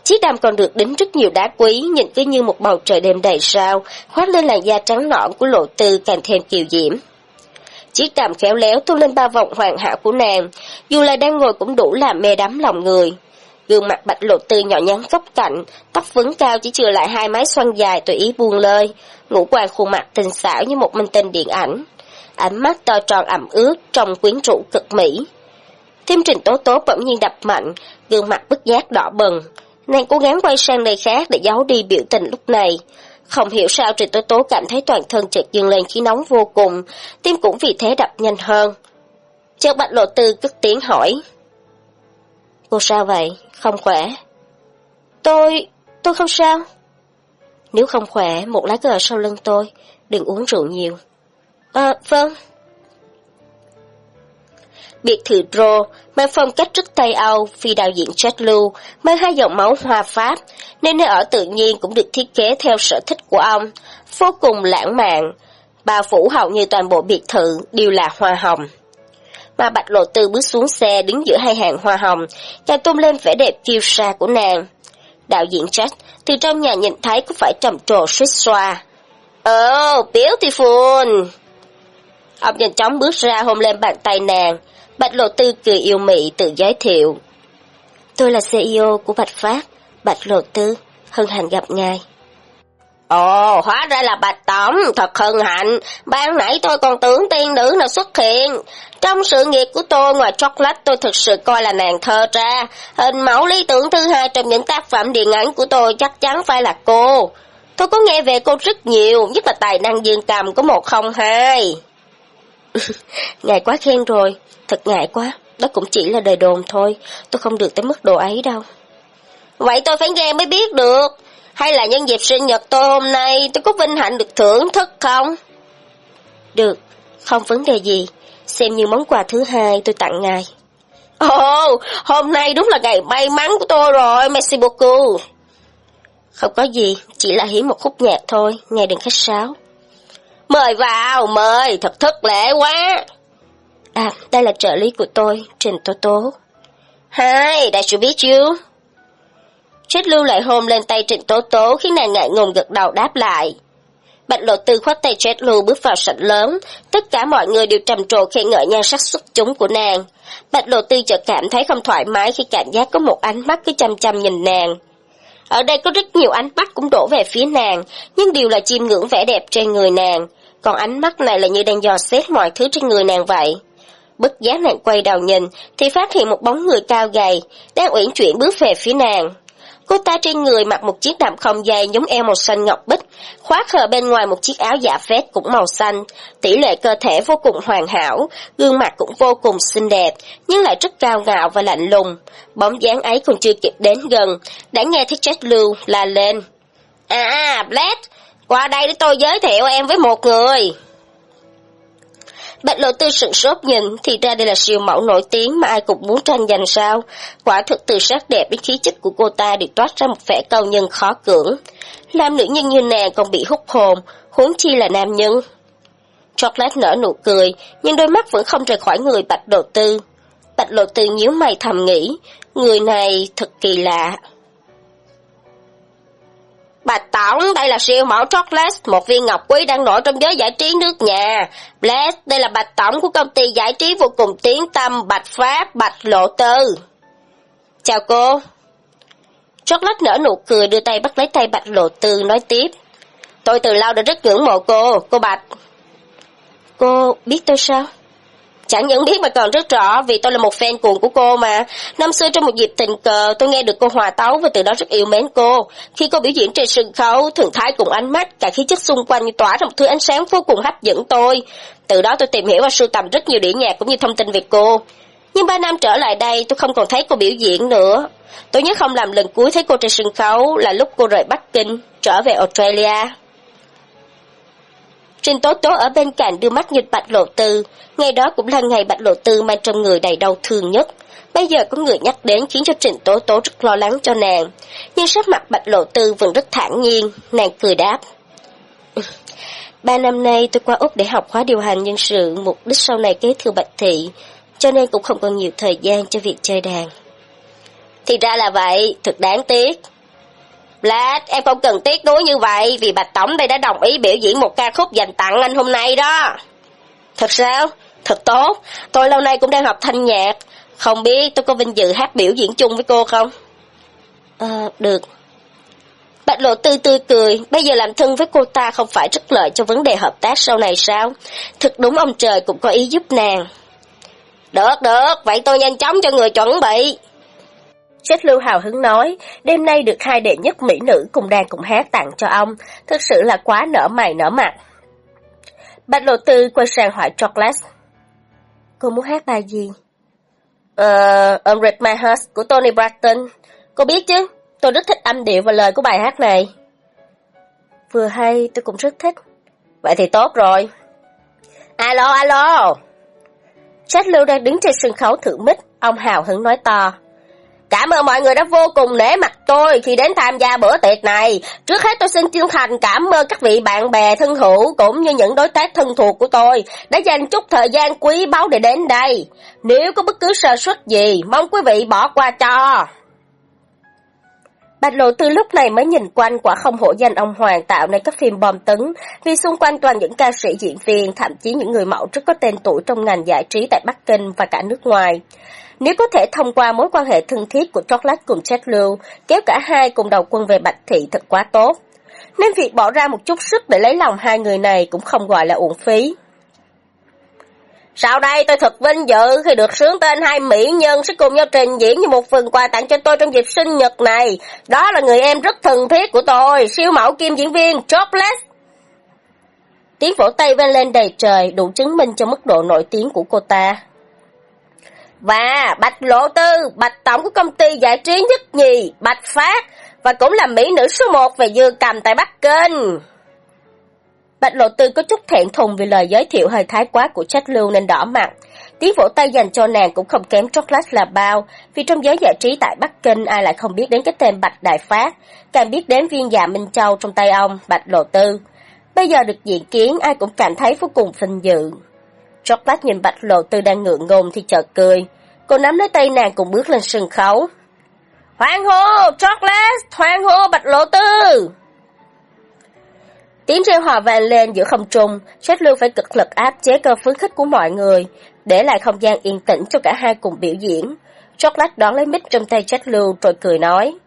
Chiếc đầm còn được đính rất nhiều đá quý, nhìn cứ như một bầu trời đêm đầy sao, khoác lên làn da trắng nõn của lộ tư càng thêm kiều diễm. Chiếc đầm khéo léo tung lên ba vòng hoàn hảo của nàng, dù là đang ngồi cũng đủ làm mê đắm lòng người. Gương mặt bạch lộ tư nhỏ nhắn góc cạnh, tóc vấn cao chỉ chừa lại hai mái xoăn dài tùy ý buông lơi, ngũ quan khuôn mặt tình xảo như một minh tinh điện ảnh. Ánh mắt to tròn ẩm ướt, trong quyến rũ cực mỹ. Thêm trình tố tố bỗng nhiên đập mạnh, gương mặt bức giác đỏ bừng. Nàng cố gắng quay sang nơi khác để giấu đi biểu tình lúc này. Không hiểu sao Trình Tố Tố cảm thấy toàn thân chợt dâng lên khí nóng vô cùng, tim cũng vì thế đập nhanh hơn. Chợt Bạch Lộ Tư cất tiếng hỏi. Cô sao vậy? Không khỏe. Tôi... tôi không sao. Nếu không khỏe, một lá cờ sau lưng tôi, đừng uống rượu nhiều. À, vâng. Biệt thự Pro mang phong cách rất Tây Âu vì đạo diễn Jet Lu mang hai dòng máu hoa Pháp, nên nơi ở tự nhiên cũng được thiết kế theo sở thích của ông, vô cùng lãng mạn. Bà phủ hầu như toàn bộ biệt thự đều là hoa hồng mà Bạch Lộ Tư bước xuống xe đứng giữa hai hàng hoa hồng, càng tôn lên vẻ đẹp kiêu sa của nàng. Đạo diễn Jack từ trong nhà nhìn thấy cũng phải trầm trồ suýt xoa. Oh, beautiful! Ông nhanh chóng bước ra hôn lên bàn tay nàng. Bạch Lộ Tư cười yêu mị tự giới thiệu. Tôi là CEO của Bạch Phát, Bạch Lộ Tư, hân hạnh gặp ngài. Ồ, hóa ra là Bạch Tổng, thật hân hạnh. Ban nãy tôi còn tưởng tiên nữ nào xuất hiện. Trong sự nghiệp của tôi, ngoài chocolate tôi thực sự coi là nàng thơ ra. Hình mẫu lý tưởng thứ hai trong những tác phẩm điện ảnh của tôi chắc chắn phải là cô. Tôi có nghe về cô rất nhiều, nhất là tài năng dương cầm của 102. ngại quá khen rồi, thật ngại quá. Đó cũng chỉ là đời đồn thôi, tôi không được tới mức độ ấy đâu. Vậy tôi phải nghe mới biết được. Hay là nhân dịp sinh nhật tôi hôm nay tôi có vinh hạnh được thưởng thức không? Được, không vấn đề gì. Xem như món quà thứ hai tôi tặng ngài. Ồ, oh, hôm nay đúng là ngày may mắn của tôi rồi, merci beaucoup. Không có gì, chỉ là hiến một khúc nhạc thôi, ngài đừng khách sáo. Mời vào, mời, thật thất lễ quá. À, đây là trợ lý của tôi, Trình Tố Tố. Hi, that should be you. Chết lưu lại hôn lên tay Trịnh Tố Tố khiến nàng ngại ngùng gật đầu đáp lại. Bạch lộ tư khoát tay Jet Lưu bước vào sảnh lớn, tất cả mọi người đều trầm trồ khen ngợi nhan sắc xuất chúng của nàng. Bạch lộ tư chợt cảm thấy không thoải mái khi cảm giác có một ánh mắt cứ chăm chăm nhìn nàng. Ở đây có rất nhiều ánh mắt cũng đổ về phía nàng, nhưng đều là chiêm ngưỡng vẻ đẹp trên người nàng, còn ánh mắt này là như đang dò xét mọi thứ trên người nàng vậy. Bất giác nàng quay đầu nhìn, thì phát hiện một bóng người cao gầy, đang uyển chuyển bước về phía nàng. Cô ta trên người mặc một chiếc đầm không dày giống eo màu xanh ngọc bích, khoác hờ bên ngoài một chiếc áo dạ vest cũng màu xanh, tỷ lệ cơ thể vô cùng hoàn hảo, gương mặt cũng vô cùng xinh đẹp, nhưng lại rất cao ngạo và lạnh lùng. Bóng dáng ấy còn chưa kịp đến gần, đã nghe thấy chết lưu la lên. À, Blade, qua đây để tôi giới thiệu em với một người. Bạch lộ tư sửng sốt nhìn, thì ra đây là siêu mẫu nổi tiếng mà ai cũng muốn tranh giành sao. Quả thực từ sắc đẹp đến khí chất của cô ta đều toát ra một vẻ câu nhân khó cưỡng. Làm nữ nhân như nàng còn bị hút hồn, huống chi là nam nhân. Chocolate nở nụ cười, nhưng đôi mắt vẫn không rời khỏi người bạch lộ tư. Bạch lộ tư nhíu mày thầm nghĩ, người này thật kỳ lạ. Bạch Tổng, đây là siêu mẫu chocolate, một viên ngọc quý đang nổi trong giới giải trí nước nhà. Bless, đây là Bạch Tổng của công ty giải trí vô cùng tiếng tâm Bạch Pháp, Bạch Lộ Tư. Chào cô. Chocolate nở nụ cười đưa tay bắt lấy tay Bạch Lộ Tư nói tiếp. Tôi từ lâu đã rất ngưỡng mộ cô, cô Bạch. Cô biết tôi sao? Chẳng những biết mà còn rất rõ vì tôi là một fan cuồng của cô mà. Năm xưa trong một dịp tình cờ tôi nghe được cô hòa tấu và từ đó rất yêu mến cô. Khi cô biểu diễn trên sân khấu, thường thái cùng ánh mắt, cả khí chất xung quanh như tỏa ra một thứ ánh sáng vô cùng hấp dẫn tôi. Từ đó tôi tìm hiểu và sưu tầm rất nhiều đĩa nhạc cũng như thông tin về cô. Nhưng ba năm trở lại đây tôi không còn thấy cô biểu diễn nữa. Tôi nhớ không làm lần cuối thấy cô trên sân khấu là lúc cô rời Bắc Kinh, trở về Australia. Trình Tố Tố ở bên cạnh đưa mắt nhìn Bạch Lộ Tư, ngày đó cũng là ngày Bạch Lộ Tư mang trong người đầy đau thương nhất. Bây giờ có người nhắc đến khiến cho Trình Tố Tố rất lo lắng cho nàng, nhưng sắc mặt Bạch Lộ Tư vẫn rất thản nhiên, nàng cười đáp. Ba năm nay tôi qua Úc để học khóa điều hành nhân sự, mục đích sau này kế thừa Bạch Thị, cho nên cũng không còn nhiều thời gian cho việc chơi đàn. Thì ra là vậy, thật đáng tiếc. Lát, em không cần tiếc nuối như vậy vì Bạch Tổng đây đã đồng ý biểu diễn một ca khúc dành tặng anh hôm nay đó. Thật sao? Thật tốt. Tôi lâu nay cũng đang học thanh nhạc. Không biết tôi có vinh dự hát biểu diễn chung với cô không? À, được. Bạch lộ tư tươi cười, bây giờ làm thân với cô ta không phải rất lợi cho vấn đề hợp tác sau này sao? Thực đúng ông trời cũng có ý giúp nàng. Được, được, vậy tôi nhanh chóng cho người chuẩn bị. Chết lưu hào hứng nói, đêm nay được hai đệ nhất mỹ nữ cùng đàn cùng hát tặng cho ông, thực sự là quá nở mày nở mặt. Bạch lộ tư quay sang hỏi Chocolate. Cô muốn hát bài gì? Ờ, uh, Unread My Heart của Tony Braxton. Cô biết chứ, tôi rất thích âm điệu và lời của bài hát này. Vừa hay, tôi cũng rất thích. Vậy thì tốt rồi. Alo, alo! Chad Lưu đang đứng trên sân khấu thử mic, ông hào hứng nói to. Cảm ơn mọi người đã vô cùng nể mặt tôi khi đến tham gia bữa tiệc này. Trước hết tôi xin chân thành cảm ơn các vị bạn bè thân hữu cũng như những đối tác thân thuộc của tôi đã dành chút thời gian quý báu để đến đây. Nếu có bất cứ sơ suất gì, mong quý vị bỏ qua cho. Bạch lộ tư lúc này mới nhìn quanh quả không hổ danh ông Hoàng tạo nên các phim bom tấn, vì xung quanh toàn những ca sĩ diễn viên, thậm chí những người mẫu rất có tên tuổi trong ngành giải trí tại Bắc Kinh và cả nước ngoài. Nếu có thể thông qua mối quan hệ thân thiết của Chocolate cùng Chet Lưu, kéo cả hai cùng đầu quân về Bạch Thị thật quá tốt. Nên việc bỏ ra một chút sức để lấy lòng hai người này cũng không gọi là uổng phí. Sau đây tôi thật vinh dự khi được sướng tên hai mỹ nhân sẽ cùng nhau trình diễn như một phần quà tặng cho tôi trong dịp sinh nhật này. Đó là người em rất thân thiết của tôi, siêu mẫu kim diễn viên Chocolate. Tiếng vỗ tay vang lên đầy trời đủ chứng minh cho mức độ nổi tiếng của cô ta. Và Bạch Lộ Tư, Bạch Tổng của công ty giải trí nhất nhì, Bạch Phát, và cũng là mỹ nữ số một về dư cầm tại Bắc Kinh. Bạch Lộ Tư có chút thẹn thùng vì lời giới thiệu hơi thái quá của Trách Lưu nên đỏ mặt. Tiếng vỗ tay dành cho nàng cũng không kém chocolate là bao, vì trong giới giải trí tại Bắc Kinh ai lại không biết đến cái tên Bạch Đại Phát, càng biết đến viên dạ Minh Châu trong tay ông, Bạch Lộ Tư. Bây giờ được diện kiến ai cũng cảm thấy vô cùng vinh dự. Chocolate nhìn Bạch Lộ Tư đang ngượng ngùng thì chợt cười. Cô nắm lấy tay nàng cùng bước lên sân khấu. Hoan hô, Chocolate, hoan hô Bạch Lộ Tư! Tiếng reo hò vang lên giữa không trung, Chết Lưu phải cực lực áp chế cơ phấn khích của mọi người, để lại không gian yên tĩnh cho cả hai cùng biểu diễn. Chocolate đón lấy mic trong tay Chết Lưu rồi cười nói.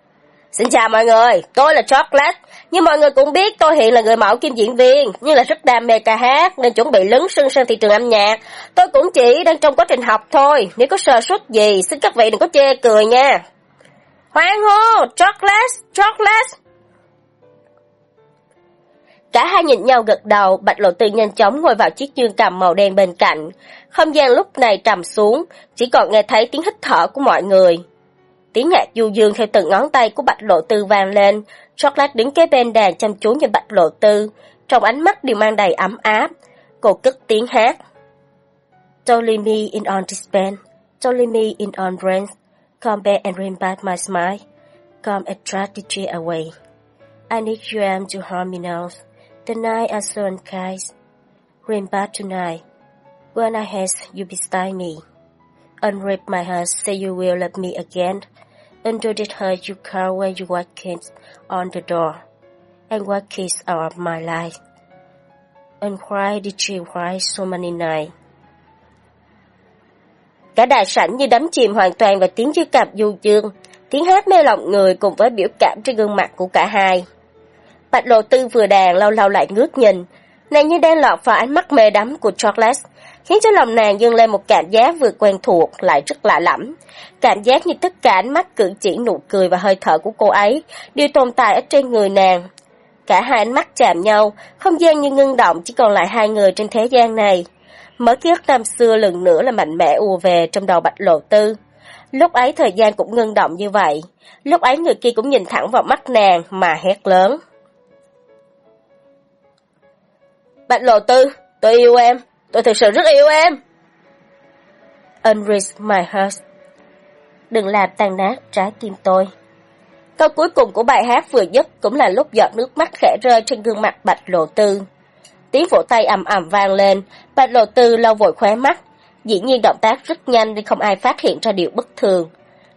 Xin chào mọi người, tôi là Chocolate. Như mọi người cũng biết tôi hiện là người mẫu kim diễn viên, nhưng là rất đam mê ca hát nên chuẩn bị lấn sân sang thị trường âm nhạc. Tôi cũng chỉ đang trong quá trình học thôi, nếu có sơ suất gì xin các vị đừng có chê cười nha. Hoan hô, Chocolate, Chocolate. Cả hai nhìn nhau gật đầu, Bạch Lộ Tư nhanh chóng ngồi vào chiếc dương cầm màu đen bên cạnh. Không gian lúc này trầm xuống, chỉ còn nghe thấy tiếng hít thở của mọi người. Tiếng nhạc du dương theo từng ngón tay của Bạch Lộ Tư vang lên, Chocolate đứng kế bên đàn chăm chú nhìn Bạch Lộ Tư, trong ánh mắt đều mang đầy ấm áp. Cô cất tiếng hát. Don't me in on this band, leave me in on rain. Come back and bring back my smile. Come and drive the cheer away. I need you am to harm me now. The night are so unkind. Rain back tonight. When I has you beside me. Unrip my heart, say you will love me again. Under the hurt you call when you walk in on the door. And what kiss out of my life. And why did she cry so many nights? Cả đại sảnh như đắm chìm hoàn toàn vào tiếng chiếc cặp du dương, tiếng hát mê lòng người cùng với biểu cảm trên gương mặt của cả hai. Bạch lộ tư vừa đàn lâu lâu lại ngước nhìn, nàng như đang lọt vào ánh mắt mê đắm của Charles, khiến cho lòng nàng dâng lên một cảm giác vừa quen thuộc lại rất lạ lẫm. Cảm giác như tất cả ánh mắt cử chỉ nụ cười và hơi thở của cô ấy đều tồn tại ở trên người nàng. Cả hai ánh mắt chạm nhau, không gian như ngưng động chỉ còn lại hai người trên thế gian này. Mở ký ức năm xưa lần nữa là mạnh mẽ ùa về trong đầu bạch lộ tư. Lúc ấy thời gian cũng ngưng động như vậy. Lúc ấy người kia cũng nhìn thẳng vào mắt nàng mà hét lớn. Bạch lộ tư, tôi yêu em. Tôi thực sự rất yêu em. Unreach my heart. Đừng làm tan nát trái tim tôi. Câu cuối cùng của bài hát vừa dứt cũng là lúc giọt nước mắt khẽ rơi trên gương mặt Bạch Lộ Tư. Tiếng vỗ tay ầm ầm vang lên, Bạch Lộ Tư lau vội khóe mắt. Dĩ nhiên động tác rất nhanh nên không ai phát hiện ra điều bất thường.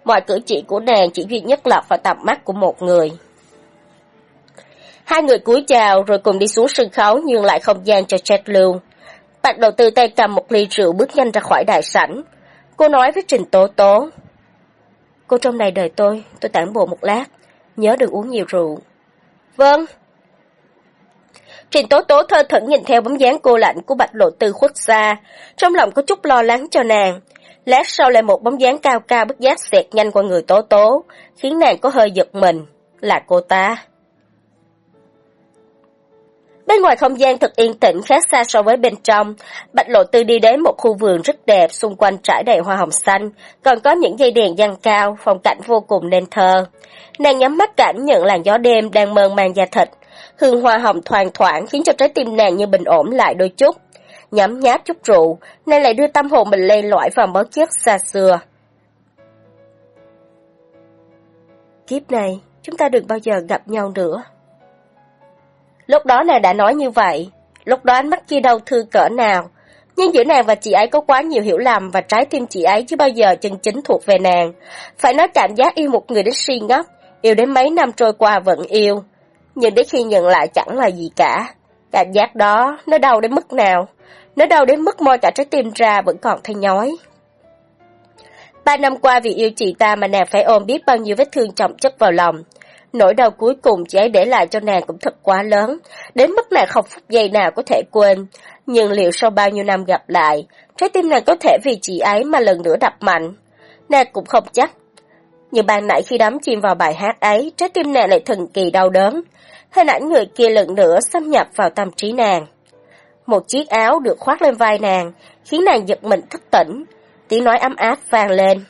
Mọi cử chỉ của nàng chỉ duy nhất lọt vào tầm mắt của một người. Hai người cúi chào rồi cùng đi xuống sân khấu nhưng lại không gian cho Jet lưu. Bạch đầu tư tay cầm một ly rượu bước nhanh ra khỏi đại sảnh. Cô nói với Trình Tố Tố. Cô trong này đợi tôi, tôi tản bộ một lát. Nhớ đừng uống nhiều rượu. Vâng. Trình Tố Tố thơ thẩn nhìn theo bóng dáng cô lạnh của Bạch Lộ Tư khuất xa, trong lòng có chút lo lắng cho nàng. Lát sau lại một bóng dáng cao cao bất giác xẹt nhanh qua người Tố Tố, khiến nàng có hơi giật mình. Là cô ta. Bên ngoài không gian thật yên tĩnh khác xa so với bên trong. Bạch Lộ Tư đi đến một khu vườn rất đẹp, xung quanh trải đầy hoa hồng xanh, còn có những dây đèn giăng cao, phong cảnh vô cùng nên thơ. Nàng nhắm mắt cảm nhận làn gió đêm đang mơn man da thịt. Hương hoa hồng thoang thoảng khiến cho trái tim nàng như bình ổn lại đôi chút. Nhắm nháp chút rượu, nàng lại đưa tâm hồn mình lên lõi vào mớ chiếc xa xưa. Kiếp này, chúng ta đừng bao giờ gặp nhau nữa. Lúc đó nàng đã nói như vậy, lúc đó ánh mắt kia đâu thư cỡ nào. Nhưng giữa nàng và chị ấy có quá nhiều hiểu lầm và trái tim chị ấy chứ bao giờ chân chính thuộc về nàng. Phải nói cảm giác yêu một người đến si ngốc, yêu đến mấy năm trôi qua vẫn yêu. Nhưng đến khi nhận lại chẳng là gì cả. Cảm giác đó, nó đau đến mức nào? Nó đau đến mức môi cả trái tim ra vẫn còn thay nhói. Ba năm qua vì yêu chị ta mà nàng phải ôm biết bao nhiêu vết thương trọng chất vào lòng. Nỗi đau cuối cùng chị ấy để lại cho nàng cũng thật quá lớn, đến mức nàng không phút giây nào có thể quên. Nhưng liệu sau bao nhiêu năm gặp lại, trái tim nàng có thể vì chị ấy mà lần nữa đập mạnh? Nàng cũng không chắc. Nhưng ban nãy khi đắm chìm vào bài hát ấy, trái tim nàng lại thần kỳ đau đớn. Hình ảnh người kia lần nữa xâm nhập vào tâm trí nàng. Một chiếc áo được khoác lên vai nàng, khiến nàng giật mình thức tỉnh. Tiếng nói ấm áp vang lên.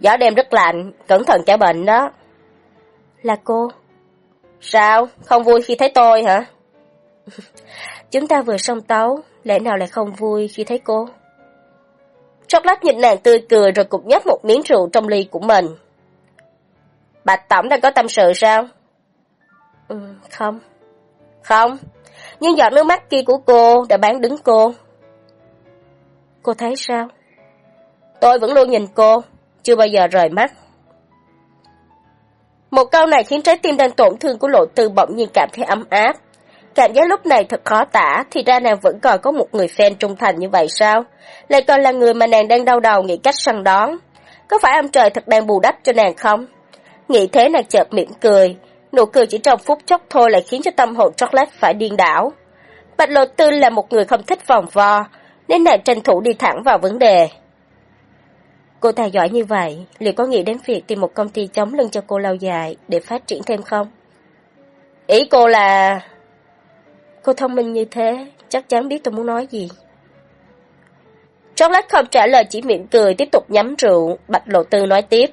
Gió đêm rất lạnh, cẩn thận kẻ bệnh đó. Là cô. Sao? Không vui khi thấy tôi hả? Chúng ta vừa xong tấu, lẽ nào lại không vui khi thấy cô? Chocolate nhìn nàng tươi cười rồi cục nhấp một miếng rượu trong ly của mình. Bạch Tổng đang có tâm sự sao? Ừ, không. Không, nhưng giọt nước mắt kia của cô đã bán đứng cô. Cô thấy sao? Tôi vẫn luôn nhìn cô, chưa bao giờ rời mắt. Một câu này khiến trái tim đang tổn thương của lộ tư bỗng nhiên cảm thấy ấm áp. Cảm giác lúc này thật khó tả, thì ra nàng vẫn còn có một người fan trung thành như vậy sao? Lại còn là người mà nàng đang đau đầu nghĩ cách săn đón. Có phải ông trời thật đang bù đắp cho nàng không? Nghĩ thế nàng chợt mỉm cười, nụ cười chỉ trong phút chốc thôi lại khiến cho tâm hồn chocolate phải điên đảo. Bạch lộ tư là một người không thích vòng vo, nên nàng tranh thủ đi thẳng vào vấn đề. Cô tài giỏi như vậy, liệu có nghĩ đến việc tìm một công ty chống lưng cho cô lâu dài để phát triển thêm không? Ý cô là... Cô thông minh như thế, chắc chắn biết tôi muốn nói gì. Chocolate không trả lời chỉ miệng cười tiếp tục nhắm rượu, Bạch Lộ Tư nói tiếp.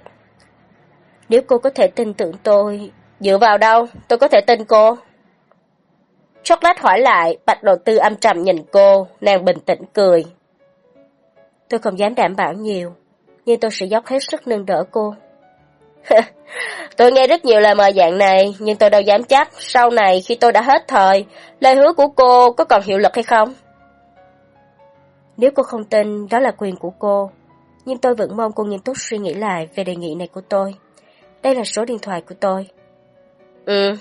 Nếu cô có thể tin tưởng tôi, dựa vào đâu, tôi có thể tin cô. Chocolate hỏi lại, Bạch Lộ Tư âm trầm nhìn cô, nàng bình tĩnh cười. Tôi không dám đảm bảo nhiều, nhưng tôi sẽ dốc hết sức nâng đỡ cô. tôi nghe rất nhiều lời mời dạng này, nhưng tôi đâu dám chắc sau này khi tôi đã hết thời, lời hứa của cô có còn hiệu lực hay không? Nếu cô không tin, đó là quyền của cô. Nhưng tôi vẫn mong cô nghiêm túc suy nghĩ lại về đề nghị này của tôi. Đây là số điện thoại của tôi. Ừ.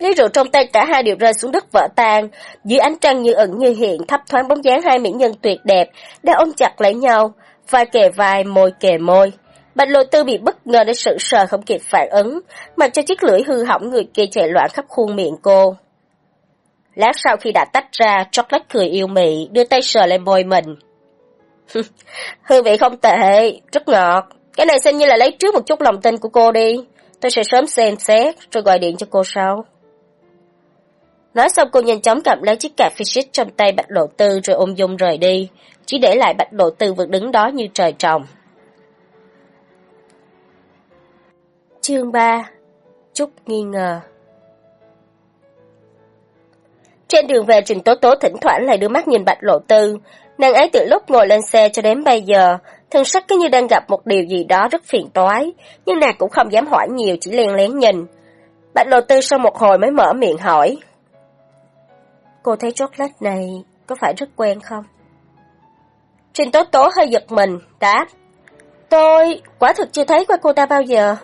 Ly rượu trong tay cả hai đều rơi xuống đất vỡ tan, dưới ánh trăng như ẩn như hiện thấp thoáng bóng dáng hai mỹ nhân tuyệt đẹp, đã ôm chặt lấy nhau, vai kề vai, môi kề môi. Bạch lộ tư bị bất ngờ đến sự sờ không kịp phản ứng, mặc cho chiếc lưỡi hư hỏng người kia chạy loạn khắp khuôn miệng cô. Lát sau khi đã tách ra, chocolate cười yêu mị, đưa tay sờ lên môi mình. Hương vị không tệ, rất ngọt. Cái này xem như là lấy trước một chút lòng tin của cô đi. Tôi sẽ sớm xem xét, rồi gọi điện cho cô sau. Nói xong cô nhanh chóng cầm lấy chiếc cà phê xít trong tay Bạch Lộ Tư rồi ôm dung rời đi, chỉ để lại Bạch Lộ Tư vẫn đứng đó như trời trồng. Chương 3 Chút nghi ngờ Trên đường về Trình Tố Tố thỉnh thoảng lại đưa mắt nhìn Bạch Lộ Tư. Nàng ấy từ lúc ngồi lên xe cho đến bây giờ, thân sắc cứ như đang gặp một điều gì đó rất phiền toái, nhưng nàng cũng không dám hỏi nhiều, chỉ len lén nhìn. Bạch Lộ Tư sau một hồi mới mở miệng hỏi. Cô thấy chocolate này có phải rất quen không? Trình Tố Tố hơi giật mình, đáp. Tôi quả thực chưa thấy qua cô ta bao giờ.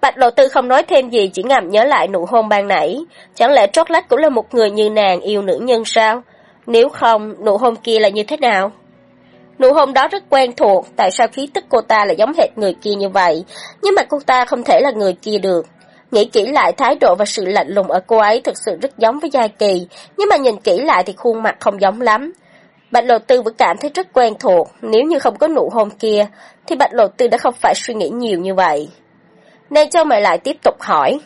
Bạch Lộ Tư không nói thêm gì, chỉ ngầm nhớ lại nụ hôn ban nãy. Chẳng lẽ chocolate cũng là một người như nàng yêu nữ nhân sao? Nếu không, nụ hôn kia là như thế nào? Nụ hôn đó rất quen thuộc, tại sao khí tức cô ta lại giống hệt người kia như vậy? Nhưng mà cô ta không thể là người kia được. Nghĩ kỹ lại thái độ và sự lạnh lùng ở cô ấy thực sự rất giống với Gia Kỳ, nhưng mà nhìn kỹ lại thì khuôn mặt không giống lắm. Bạch Lộ Tư vẫn cảm thấy rất quen thuộc, nếu như không có nụ hôn kia, thì Bạch Lộ Tư đã không phải suy nghĩ nhiều như vậy. Nên Châu mày lại tiếp tục hỏi.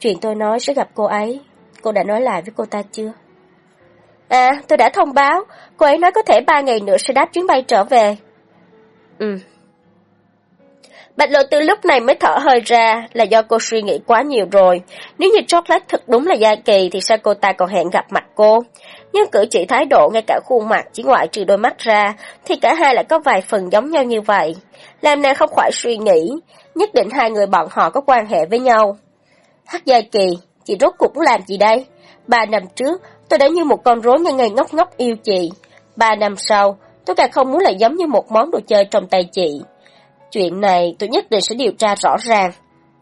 Chuyện tôi nói sẽ gặp cô ấy, cô đã nói lại với cô ta chưa? À, tôi đã thông báo, cô ấy nói có thể ba ngày nữa sẽ đáp chuyến bay trở về. Ừ. Bạch lộ từ lúc này mới thở hơi ra là do cô suy nghĩ quá nhiều rồi. Nếu như chocolate thật đúng là Gia Kỳ thì sao cô ta còn hẹn gặp mặt cô? Nhưng cử chỉ thái độ ngay cả khuôn mặt chỉ ngoại trừ đôi mắt ra thì cả hai lại có vài phần giống nhau như vậy. Làm nàng không khỏi suy nghĩ, nhất định hai người bọn họ có quan hệ với nhau. Hắc Gia Kỳ, chị rốt cuộc làm gì đây? Ba năm trước, tôi đã như một con rối ngay ngày ngốc ngốc yêu chị. Ba năm sau, tôi càng không muốn lại giống như một món đồ chơi trong tay chị. Chuyện này tôi nhất định sẽ điều tra rõ ràng.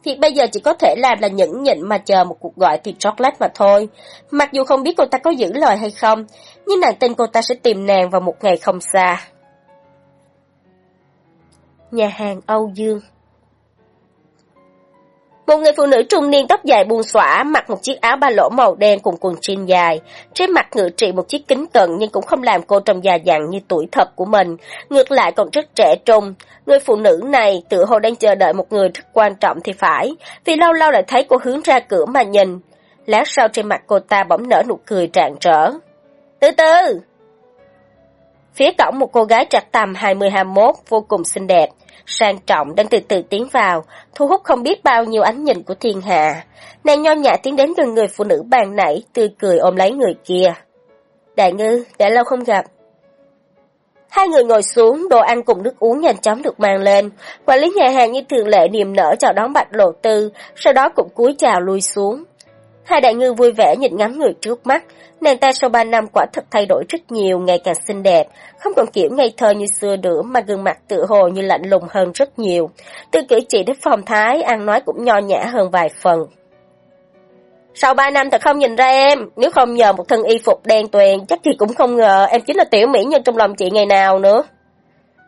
Thì bây giờ chỉ có thể làm là nhẫn nhịn mà chờ một cuộc gọi từ chocolate mà thôi. Mặc dù không biết cô ta có giữ lời hay không, nhưng nàng tin cô ta sẽ tìm nàng vào một ngày không xa. Nhà hàng Âu Dương một người phụ nữ trung niên tóc dài buông xõa, mặc một chiếc áo ba lỗ màu đen cùng quần jean dài. Trên mặt ngự trị một chiếc kính cận nhưng cũng không làm cô trông già dặn như tuổi thật của mình. Ngược lại còn rất trẻ trung. Người phụ nữ này tự hồ đang chờ đợi một người rất quan trọng thì phải, vì lâu lâu lại thấy cô hướng ra cửa mà nhìn. Lát sau trên mặt cô ta bỗng nở nụ cười trạng trở Từ từ! Phía cổng một cô gái trạc tầm 20-21 vô cùng xinh đẹp, sang trọng đang từ từ tiến vào, thu hút không biết bao nhiêu ánh nhìn của thiên hạ. Nàng nho nhã tiến đến gần người phụ nữ bàn nãy, tươi cười ôm lấy người kia. Đại ngư, đã lâu không gặp. Hai người ngồi xuống, đồ ăn cùng nước uống nhanh chóng được mang lên. Quản lý nhà hàng như thường lệ niềm nở chào đón bạch lộ tư, sau đó cũng cúi chào lui xuống. Hai đại ngư vui vẻ nhìn ngắm người trước mắt, nàng ta sau ba năm quả thật thay đổi rất nhiều, ngày càng xinh đẹp, không còn kiểu ngây thơ như xưa nữa mà gương mặt tự hồ như lạnh lùng hơn rất nhiều. Từ cử chỉ đến phong thái, ăn nói cũng nho nhã hơn vài phần. Sau ba năm thật không nhìn ra em, nếu không nhờ một thân y phục đen tuyền, chắc chị cũng không ngờ em chính là tiểu mỹ nhân trong lòng chị ngày nào nữa.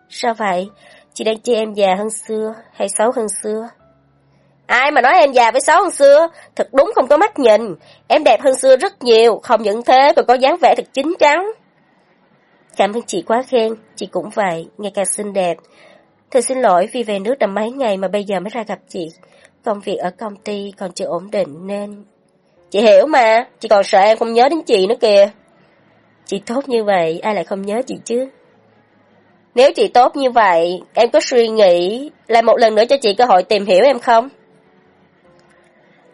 Sao vậy? Chị đang chê em già hơn xưa, hay xấu hơn xưa? Ai mà nói em già với xấu hơn xưa, thật đúng không có mắt nhìn. Em đẹp hơn xưa rất nhiều, không những thế còn có dáng vẻ thật chính chắn. Cảm ơn chị quá khen, chị cũng vậy, ngày càng xinh đẹp. Thật xin lỗi vì về nước đã mấy ngày mà bây giờ mới ra gặp chị. Công việc ở công ty còn chưa ổn định nên... Chị hiểu mà, chị còn sợ em không nhớ đến chị nữa kìa. Chị tốt như vậy, ai lại không nhớ chị chứ? Nếu chị tốt như vậy, em có suy nghĩ lại một lần nữa cho chị cơ hội tìm hiểu em không?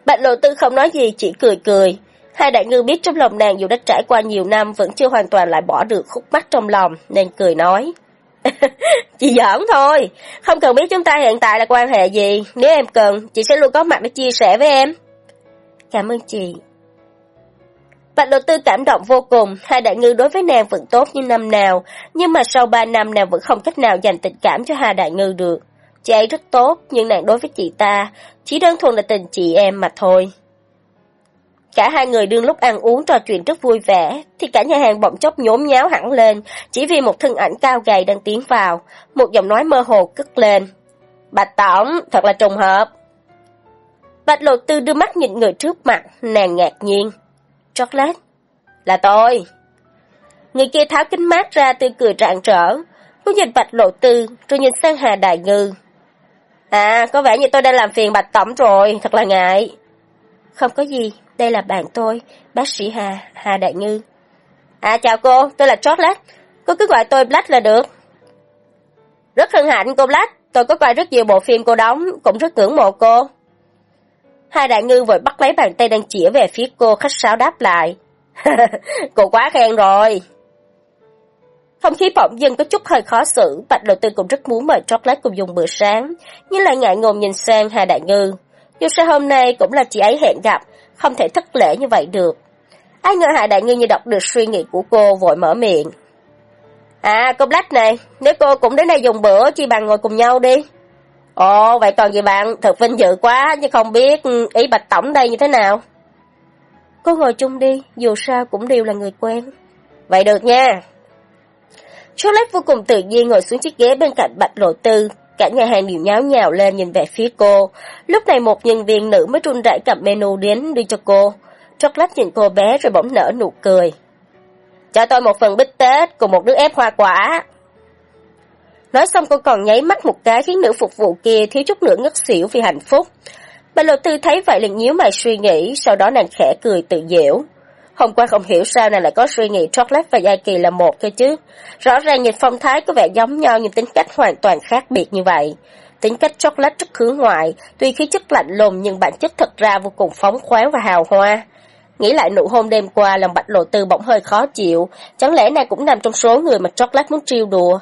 Bạch lộ tư không nói gì, chỉ cười cười. Hai đại ngư biết trong lòng nàng dù đã trải qua nhiều năm vẫn chưa hoàn toàn lại bỏ được khúc mắc trong lòng, nên cười nói. chị giỡn thôi, không cần biết chúng ta hiện tại là quan hệ gì, nếu em cần, chị sẽ luôn có mặt để chia sẻ với em. Cảm ơn chị. Bạch Lộ Tư cảm động vô cùng, hai đại ngư đối với nàng vẫn tốt như năm nào, nhưng mà sau ba năm nàng vẫn không cách nào dành tình cảm cho hai đại ngư được. Chị ấy rất tốt, nhưng nàng đối với chị ta, chỉ đơn thuần là tình chị em mà thôi. Cả hai người đương lúc ăn uống trò chuyện rất vui vẻ, thì cả nhà hàng bỗng chốc nhốn nháo hẳn lên, chỉ vì một thân ảnh cao gầy đang tiến vào, một giọng nói mơ hồ cất lên. Bạch Tổng, thật là trùng hợp. Bạch Lộ Tư đưa mắt nhìn người trước mặt, nàng ngạc nhiên. Chocolate, là tôi. Người kia tháo kính mát ra tươi cười rạng rỡ, cô nhìn Bạch Lộ Tư, rồi nhìn sang Hà Đại Ngư. À, có vẻ như tôi đang làm phiền Bạch Tổng rồi, thật là ngại. Không có gì, đây là bạn tôi, bác sĩ Hà, Hà Đại Ngư. À chào cô, tôi là Chocolate. Cô cứ gọi tôi Black là được. Rất hân hạnh cô Black, tôi có coi rất nhiều bộ phim cô đóng, cũng rất ngưỡng mộ cô. Hai đại ngư vội bắt lấy bàn tay đang chĩa về phía cô khách sáo đáp lại. cô quá khen rồi. Không khí bỗng dưng có chút hơi khó xử, Bạch Lộ Tư cũng rất muốn mời chocolate cùng dùng bữa sáng, nhưng lại ngại ngùng nhìn sang Hà Đại Ngư. Dù sao hôm nay cũng là chị ấy hẹn gặp, không thể thất lễ như vậy được. Ai ngờ hà Đại Ngư như đọc được suy nghĩ của cô vội mở miệng. À, cô Black này, nếu cô cũng đến đây dùng bữa, chi bằng ngồi cùng nhau đi. Ồ, vậy còn gì bạn, thật vinh dự quá, nhưng không biết ừ, ý Bạch Tổng đây như thế nào. Cô ngồi chung đi, dù sao cũng đều là người quen. Vậy được nha. Charlotte vô cùng tự nhiên ngồi xuống chiếc ghế bên cạnh Bạch Lộ Tư, Cả nhà hàng đều nháo nhào lên nhìn về phía cô. Lúc này một nhân viên nữ mới run rẩy cầm menu đến đưa cho cô. Chocolate nhìn cô bé rồi bỗng nở nụ cười. Cho tôi một phần bít tết cùng một đứa ép hoa quả. Nói xong cô còn nháy mắt một cái khiến nữ phục vụ kia thiếu chút nữa ngất xỉu vì hạnh phúc. Bà lộ tư thấy vậy liền nhíu mày suy nghĩ, sau đó nàng khẽ cười tự diễu. Hôm qua không hiểu sao nàng lại có suy nghĩ chocolate và Gia Kỳ là một cơ chứ. Rõ ràng nhìn phong thái có vẻ giống nhau nhưng tính cách hoàn toàn khác biệt như vậy. Tính cách chocolate rất hướng ngoại, tuy khí chất lạnh lùng nhưng bản chất thật ra vô cùng phóng khoáng và hào hoa. Nghĩ lại nụ hôn đêm qua làm bạch lộ tư bỗng hơi khó chịu, chẳng lẽ nàng cũng nằm trong số người mà chocolate muốn trêu đùa.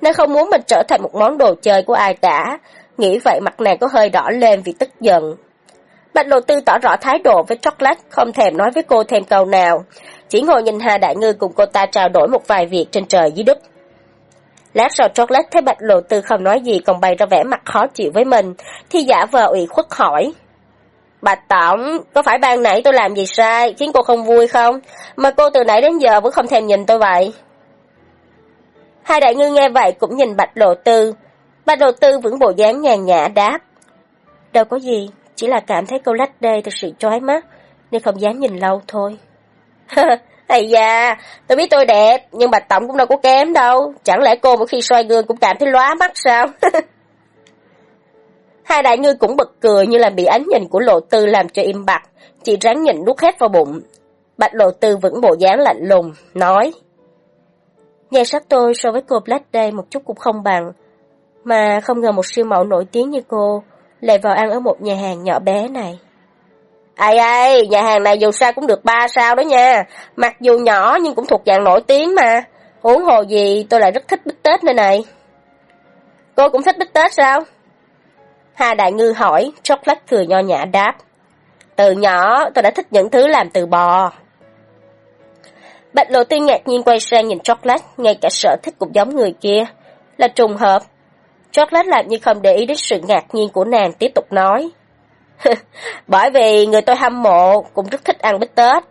Nàng không muốn mình trở thành một món đồ chơi của ai cả, nghĩ vậy mặt nàng có hơi đỏ lên vì tức giận. Bạch Lộ Tư tỏ rõ thái độ với Chocolate, không thèm nói với cô thêm câu nào. Chỉ ngồi nhìn Hà Đại Ngư cùng cô ta trao đổi một vài việc trên trời dưới đất. Lát sau Chocolate thấy Bạch Lộ Tư không nói gì còn bày ra vẻ mặt khó chịu với mình, thì giả vờ ủy khuất hỏi. Bạch Tổng, có phải ban nãy tôi làm gì sai, khiến cô không vui không? Mà cô từ nãy đến giờ vẫn không thèm nhìn tôi vậy. Hai đại ngư nghe vậy cũng nhìn Bạch Lộ Tư. Bạch Lộ Tư vẫn bộ dáng nhàn nhã đáp. Đâu có gì, chỉ là cảm thấy câu lách đây thật sự chói mắt, nên không dám nhìn lâu thôi. Ây da, tôi biết tôi đẹp, nhưng Bạch Tổng cũng đâu có kém đâu. Chẳng lẽ cô mỗi khi soi gương cũng cảm thấy lóa mắt sao? Hai đại ngư cũng bật cười như là bị ánh nhìn của lộ tư làm cho im bặt, chỉ ráng nhìn nuốt hết vào bụng. Bạch lộ tư vẫn bộ dáng lạnh lùng, nói. Nhan sắc tôi so với cô Black đây một chút cũng không bằng, mà không ngờ một siêu mẫu nổi tiếng như cô lại vào ăn ở một nhà hàng nhỏ bé này. Ai ai, nhà hàng này dù sao cũng được ba sao đó nha, mặc dù nhỏ nhưng cũng thuộc dạng nổi tiếng mà. Huống hồ gì tôi lại rất thích bít tết nơi này. Cô cũng thích bít tết sao? Hà Đại Ngư hỏi, chocolate cười nho nhã đáp. Từ nhỏ tôi đã thích những thứ làm từ bò. Bạch lộ tiên ngạc nhiên quay sang nhìn chocolate, ngay cả sở thích cũng giống người kia. Là trùng hợp, Chocolate làm như không để ý đến sự ngạc nhiên của nàng, tiếp tục nói. Bởi vì người tôi hâm mộ cũng rất thích ăn bít tết.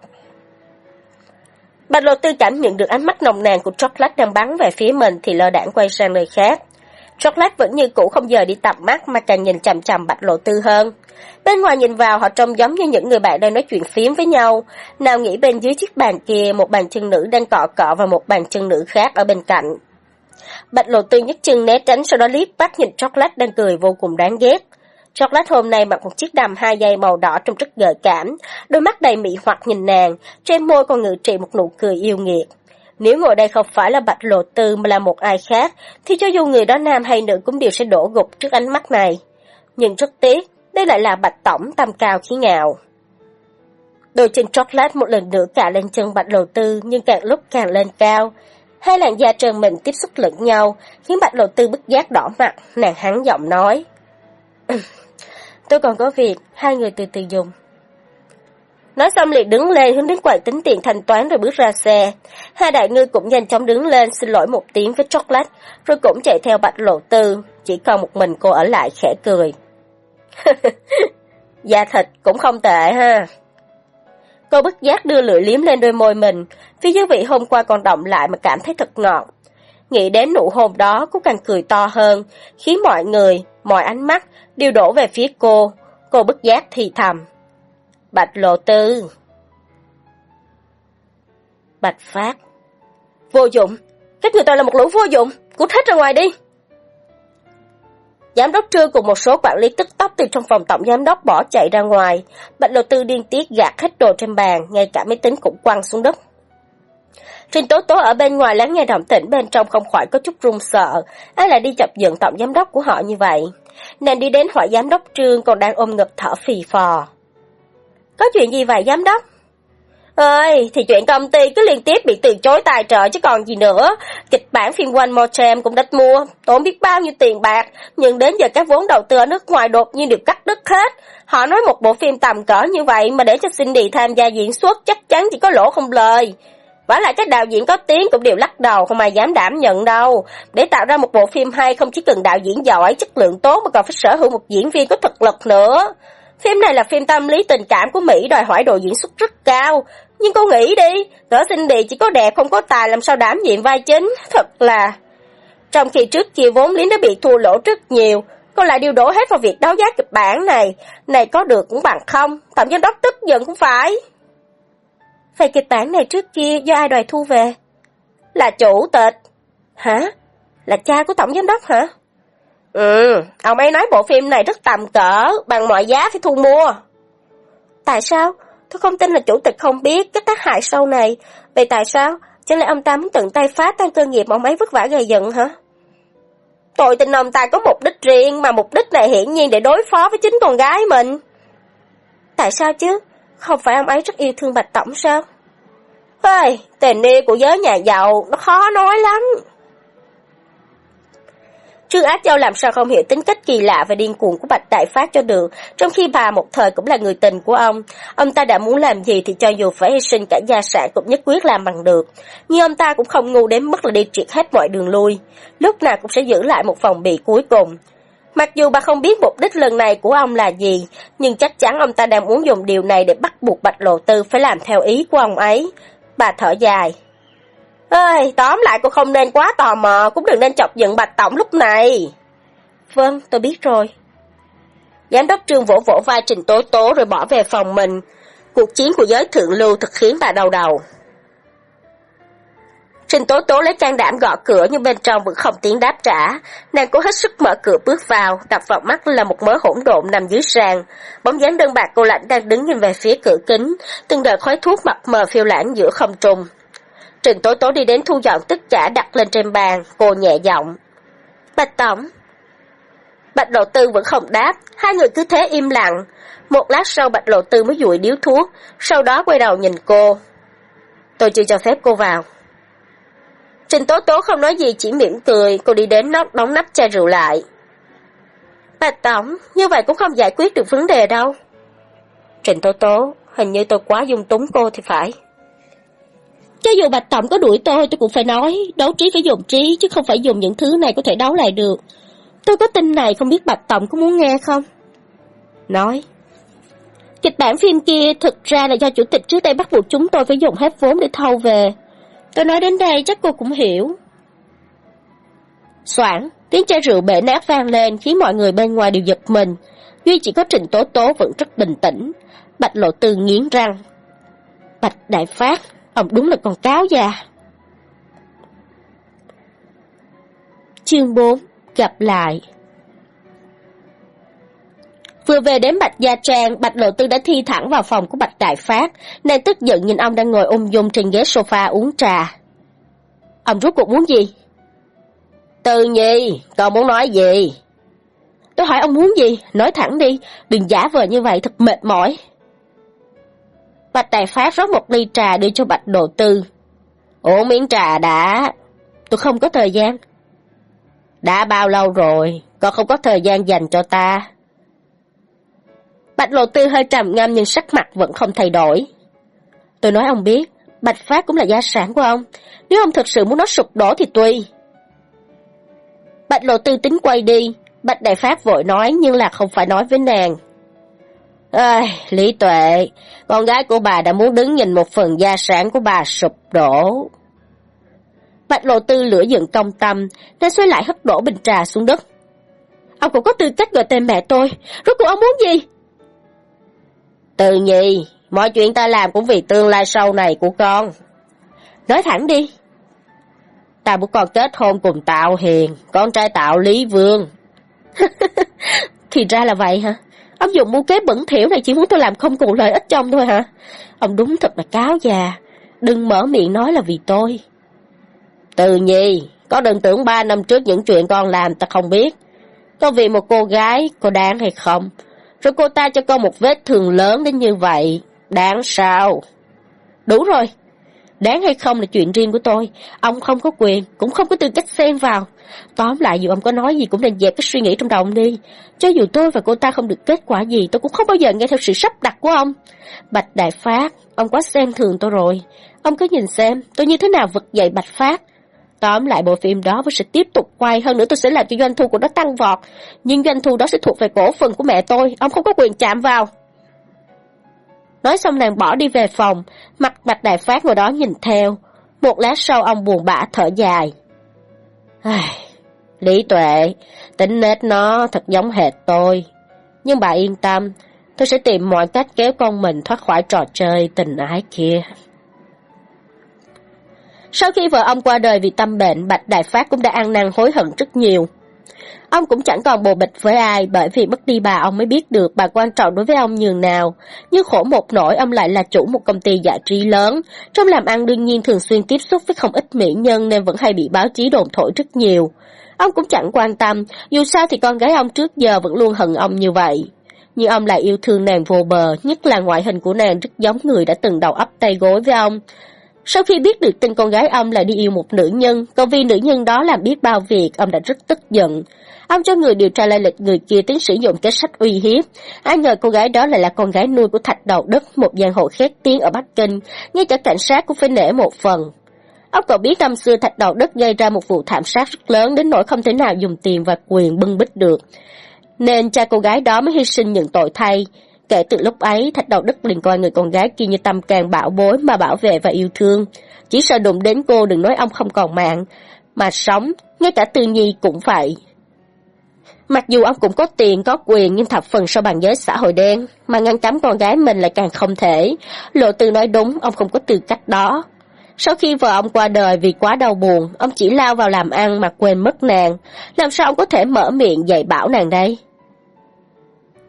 Bạch lộ tư cảm nhận được ánh mắt nồng nàn của Chocolate đang bắn về phía mình thì lơ đảng quay sang nơi khác. Chocolate vẫn như cũ không giờ đi tập mắt mà càng nhìn chằm chằm bạch lộ tư hơn. Bên ngoài nhìn vào, họ trông giống như những người bạn đang nói chuyện phím với nhau. Nào nghĩ bên dưới chiếc bàn kia, một bàn chân nữ đang cọ cọ và một bàn chân nữ khác ở bên cạnh. Bạch lộ tư nhất chân né tránh sau đó liếc bắt nhìn chocolate đang cười vô cùng đáng ghét. Chocolate hôm nay mặc một chiếc đầm hai dây màu đỏ trông rất gợi cảm, đôi mắt đầy mị hoặc nhìn nàng, trên môi còn ngự trị một nụ cười yêu nghiệt. Nếu ngồi đây không phải là bạch lộ tư mà là một ai khác, thì cho dù người đó nam hay nữ cũng đều sẽ đổ gục trước ánh mắt này. Nhưng rất tiếc, đây lại là bạch tổng tâm cao khí ngạo. Đôi chân chocolate một lần nữa cả lên chân bạch lầu tư nhưng càng lúc càng lên cao. Hai làn da trần mình tiếp xúc lẫn nhau, khiến bạch Lộ tư bức giác đỏ mặt, nàng hắn giọng nói. Tôi còn có việc, hai người từ từ dùng. Nói xong liền đứng lên hướng đến quầy tính tiền thanh toán rồi bước ra xe. Hai đại ngư cũng nhanh chóng đứng lên xin lỗi một tiếng với chocolate, rồi cũng chạy theo bạch lộ tư. Chỉ còn một mình cô ở lại khẽ cười. Dạ da thịt cũng không tệ ha. Cô bất giác đưa lưỡi liếm lên đôi môi mình, phía dưới vị hôm qua còn động lại mà cảm thấy thật ngọt. Nghĩ đến nụ hôn đó, cô càng cười to hơn, khiến mọi người, mọi ánh mắt đều đổ về phía cô. Cô bất giác thì thầm. Bạch Lộ Tư. Bạch Phát. Vô dụng. Các người toàn là một lũ vô dụng. Cút hết ra ngoài đi. Giám đốc trương cùng một số quản lý tức tốc từ trong phòng tổng giám đốc bỏ chạy ra ngoài. Bạch đầu Tư điên tiết gạt hết đồ trên bàn, ngay cả máy tính cũng quăng xuống đất. Trình Tố Tố ở bên ngoài lắng nghe động tĩnh bên trong không khỏi có chút run sợ, ai lại đi chọc giận tổng giám đốc của họ như vậy. Nàng đi đến hỏi giám đốc trương còn đang ôm ngực thở phì phò. Có chuyện gì vậy giám đốc? Ơi, thì chuyện công ty cứ liên tiếp bị từ chối tài trợ chứ còn gì nữa. Kịch bản phim One More Time cũng đã mua, tốn biết bao nhiêu tiền bạc, nhưng đến giờ các vốn đầu tư ở nước ngoài đột nhiên được cắt đứt hết. Họ nói một bộ phim tầm cỡ như vậy mà để cho Cindy tham gia diễn xuất chắc chắn chỉ có lỗ không lời. Và lại các đạo diễn có tiếng cũng đều lắc đầu, không ai dám đảm nhận đâu. Để tạo ra một bộ phim hay không chỉ cần đạo diễn giỏi, chất lượng tốt mà còn phải sở hữu một diễn viên có thực lực nữa. Phim này là phim tâm lý tình cảm của Mỹ đòi hỏi độ diễn xuất rất cao. Nhưng cô nghĩ đi, cỡ Cindy chỉ có đẹp không có tài làm sao đảm nhiệm vai chính. Thật là... Trong khi trước kia vốn liếng đã bị thua lỗ rất nhiều, cô lại điều đổ hết vào việc đấu giá kịch bản này. Này có được cũng bằng không, tổng giám đốc tức giận cũng phải. Vậy kịch bản này trước kia do ai đòi thu về? Là chủ tịch. Hả? Là cha của tổng giám đốc hả? Ừ, ông ấy nói bộ phim này rất tầm cỡ, bằng mọi giá phải thu mua. Tại sao? Tôi không tin là chủ tịch không biết cái tác hại sau này. Vậy tại sao? Chẳng lẽ ông ta muốn tận tay phá tan cơ nghiệp ông ấy vất vả gây giận hả? tội tình ông ta có mục đích riêng, mà mục đích này hiển nhiên để đối phó với chính con gái mình. Tại sao chứ? Không phải ông ấy rất yêu thương Bạch Tổng sao? Ê, tình yêu của giới nhà giàu, nó khó nói lắm. Trương Ác Châu làm sao không hiểu tính cách kỳ lạ và điên cuồng của Bạch Đại Phát cho được, trong khi bà một thời cũng là người tình của ông. Ông ta đã muốn làm gì thì cho dù phải hy sinh cả gia sản cũng nhất quyết làm bằng được. Nhưng ông ta cũng không ngu đến mức là đi triệt hết mọi đường lui. Lúc nào cũng sẽ giữ lại một phòng bị cuối cùng. Mặc dù bà không biết mục đích lần này của ông là gì, nhưng chắc chắn ông ta đang muốn dùng điều này để bắt buộc Bạch Lộ Tư phải làm theo ý của ông ấy. Bà thở dài. Ơi, tóm lại cô không nên quá tò mò, cũng đừng nên chọc giận Bạch Tổng lúc này. Vâng, tôi biết rồi. Giám đốc trương vỗ vỗ vai Trình Tố Tố rồi bỏ về phòng mình. Cuộc chiến của giới thượng lưu thật khiến bà đau đầu. Trình Tố Tố lấy can đảm gõ cửa nhưng bên trong vẫn không tiếng đáp trả. Nàng cố hết sức mở cửa bước vào, đập vào mắt là một mớ hỗn độn nằm dưới sàn. Bóng dáng đơn bạc cô lạnh đang đứng nhìn về phía cửa kính, từng đợt khói thuốc mặt mờ phiêu lãng giữa không trung. Trình Tố Tố đi đến thu dọn tất cả đặt lên trên bàn, cô nhẹ giọng. Bạch Tổng. Bạch Lộ Tư vẫn không đáp, hai người cứ thế im lặng. Một lát sau Bạch Lộ Tư mới dụi điếu thuốc, sau đó quay đầu nhìn cô. Tôi chưa cho phép cô vào. Trình Tố Tố không nói gì chỉ mỉm cười, cô đi đến nóc đóng nắp chai rượu lại. Bạch Tổng, như vậy cũng không giải quyết được vấn đề đâu. Trình Tố Tố, hình như tôi quá dung túng cô thì phải. Cho dù Bạch Tổng có đuổi tôi, tôi cũng phải nói, đấu trí phải dùng trí, chứ không phải dùng những thứ này có thể đấu lại được. Tôi có tin này không biết Bạch Tổng có muốn nghe không? Nói. Kịch bản phim kia thực ra là do chủ tịch trước đây bắt buộc chúng tôi phải dùng hết vốn để thâu về. Tôi nói đến đây chắc cô cũng hiểu. Soảng, tiếng chai rượu bể nát vang lên khiến mọi người bên ngoài đều giật mình. Duy chỉ có Trình Tố Tố vẫn rất bình tĩnh. Bạch Lộ Tư nghiến răng. Bạch Đại Phát, ông đúng là con cáo già. Chương 4 Gặp lại Vừa về đến Bạch Gia Trang, Bạch Lộ Tư đã thi thẳng vào phòng của Bạch Đại Phát, nên tức giận nhìn ông đang ngồi ung dung trên ghế sofa uống trà. Ông rút cuộc muốn gì? Tư nhi, con muốn nói gì? Tôi hỏi ông muốn gì? Nói thẳng đi, đừng giả vờ như vậy thật mệt mỏi. Bạch Đại Phát rót một ly trà đưa cho Bạch Đồ Tư. Uống miếng trà đã. Tôi không có thời gian. Đã bao lâu rồi, con không có thời gian dành cho ta. Bạch Lộ Tư hơi trầm ngâm nhưng sắc mặt vẫn không thay đổi. Tôi nói ông biết, Bạch Phát cũng là gia sản của ông. Nếu ông thực sự muốn nó sụp đổ thì tùy. Bạch Lộ Tư tính quay đi, Bạch Đại Phát vội nói nhưng là không phải nói với nàng. Ơi, Lý Tuệ, con gái của bà đã muốn đứng nhìn một phần gia sản của bà sụp đổ. Bạch Lộ Tư lửa giận công tâm, nên xoay lại hất đổ bình trà xuống đất. Ông cũng có tư cách gọi tên mẹ tôi, rốt cuộc ông muốn gì? Từ nhi, mọi chuyện ta làm cũng vì tương lai sau này của con. Nói thẳng đi. Ta muốn con kết hôn cùng Tạo Hiền, con trai Tạo Lý Vương. Thì ra là vậy hả? Ông dùng mưu kế bẩn thỉu này chỉ muốn tôi làm không cùng lợi ích trong thôi hả? Ông đúng thật là cáo già. Đừng mở miệng nói là vì tôi. Từ nhi, có đừng tưởng ba năm trước những chuyện con làm ta không biết. Có vì một cô gái, cô đáng hay không? Rồi cô ta cho con một vết thương lớn đến như vậy. Đáng sao? Đủ rồi. Đáng hay không là chuyện riêng của tôi. Ông không có quyền, cũng không có tư cách xen vào. Tóm lại dù ông có nói gì cũng nên dẹp cái suy nghĩ trong đầu ông đi. Cho dù tôi và cô ta không được kết quả gì, tôi cũng không bao giờ nghe theo sự sắp đặt của ông. Bạch Đại Phát, ông quá xem thường tôi rồi. Ông cứ nhìn xem, tôi như thế nào vực dậy Bạch Phát. Tóm lại bộ phim đó vẫn sẽ tiếp tục quay, hơn nữa tôi sẽ làm cho doanh thu của nó tăng vọt. Nhưng doanh thu đó sẽ thuộc về cổ phần của mẹ tôi, ông không có quyền chạm vào. Nói xong nàng bỏ đi về phòng, mặt Bạch Đại Phát ngồi đó nhìn theo. Một lát sau ông buồn bã thở dài. Ai... Lý Tuệ, tính nết nó thật giống hệt tôi. Nhưng bà yên tâm, tôi sẽ tìm mọi cách kéo con mình thoát khỏi trò chơi tình ái kia. Sau khi vợ ông qua đời vì tâm bệnh, Bạch Đại Phát cũng đã ăn năn hối hận rất nhiều. Ông cũng chẳng còn bồ bịch với ai, bởi vì mất đi bà ông mới biết được bà quan trọng đối với ông nhường nào. Nhưng khổ một nỗi ông lại là chủ một công ty giải trí lớn. Trong làm ăn đương nhiên thường xuyên tiếp xúc với không ít mỹ nhân nên vẫn hay bị báo chí đồn thổi rất nhiều. Ông cũng chẳng quan tâm, dù sao thì con gái ông trước giờ vẫn luôn hận ông như vậy. Nhưng ông lại yêu thương nàng vô bờ, nhất là ngoại hình của nàng rất giống người đã từng đầu ấp tay gối với ông. Sau khi biết được tin con gái ông lại đi yêu một nữ nhân, còn vì nữ nhân đó làm biết bao việc, ông đã rất tức giận. Ông cho người điều tra lai lịch người kia tiến sử dụng cái sách uy hiếp. Ai ngờ cô gái đó lại là con gái nuôi của Thạch Đầu Đất, một giang hồ khét tiếng ở Bắc Kinh, ngay cả cảnh sát cũng phải nể một phần. Ông còn biết năm xưa Thạch Đầu Đất gây ra một vụ thảm sát rất lớn đến nỗi không thể nào dùng tiền và quyền bưng bít được. Nên cha cô gái đó mới hy sinh nhận tội thay. Kể từ lúc ấy, Thạch Đầu Đất liền coi người con gái kia như tâm càng bảo bối mà bảo vệ và yêu thương. Chỉ sợ đụng đến cô đừng nói ông không còn mạng, mà sống, ngay cả Tư Nhi cũng vậy. Mặc dù ông cũng có tiền, có quyền nhưng thập phần sau bàn giới xã hội đen, mà ngăn cấm con gái mình lại càng không thể. Lộ Tư nói đúng, ông không có tư cách đó. Sau khi vợ ông qua đời vì quá đau buồn, ông chỉ lao vào làm ăn mà quên mất nàng. Làm sao ông có thể mở miệng dạy bảo nàng đây?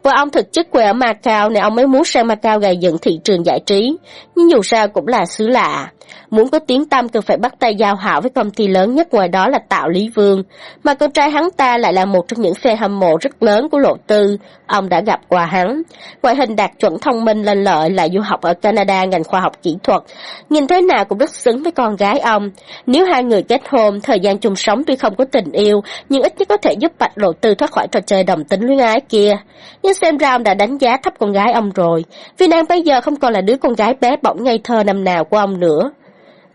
Và ông thực chất quê ở Macau nên ông mới muốn sang Macau gây dựng thị trường giải trí. Nhưng dù sao cũng là xứ lạ. Muốn có tiếng tăm cần phải bắt tay giao hảo với công ty lớn nhất ngoài đó là Tạo Lý Vương. Mà con trai hắn ta lại là một trong những xe hâm mộ rất lớn của lộ tư. Ông đã gặp qua hắn. Ngoại hình đạt chuẩn thông minh lên lợi là du học ở Canada ngành khoa học kỹ thuật. Nhìn thế nào cũng rất xứng với con gái ông. Nếu hai người kết hôn, thời gian chung sống tuy không có tình yêu, nhưng ít nhất có thể giúp Bạch Lộ Tư thoát khỏi trò chơi đồng tính luyến ái kia. Nhưng xem ra ông đã đánh giá thấp con gái ông rồi, vì nàng bây giờ không còn là đứa con gái bé bỏng ngây thơ năm nào của ông nữa.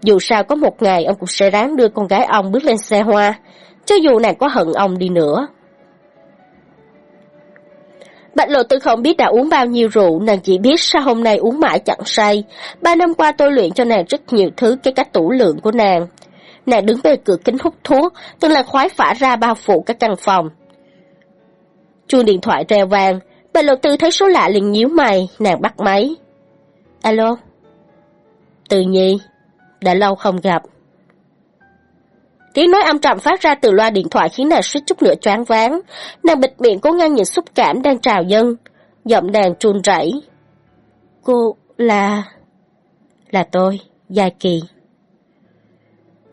Dù sao có một ngày ông cũng sẽ ráng đưa con gái ông bước lên xe hoa, cho dù nàng có hận ông đi nữa. Bạch lộ tư không biết đã uống bao nhiêu rượu, nàng chỉ biết sao hôm nay uống mãi chẳng say. Ba năm qua tôi luyện cho nàng rất nhiều thứ cái cách tủ lượng của nàng. Nàng đứng bên cửa kính hút thuốc, từng là khoái phả ra bao phủ các căn phòng. Chuông điện thoại reo vang, bạch lộ tư thấy số lạ liền nhíu mày, nàng bắt máy. Alo? Từ nhi, đã lâu không gặp. Tiếng nói âm trầm phát ra từ loa điện thoại khiến nàng suýt chút nữa choáng váng. Nàng bịt miệng cố ngăn những xúc cảm đang trào dâng. Giọng nàng trun rẩy. Cô là... Là tôi, Gia Kỳ.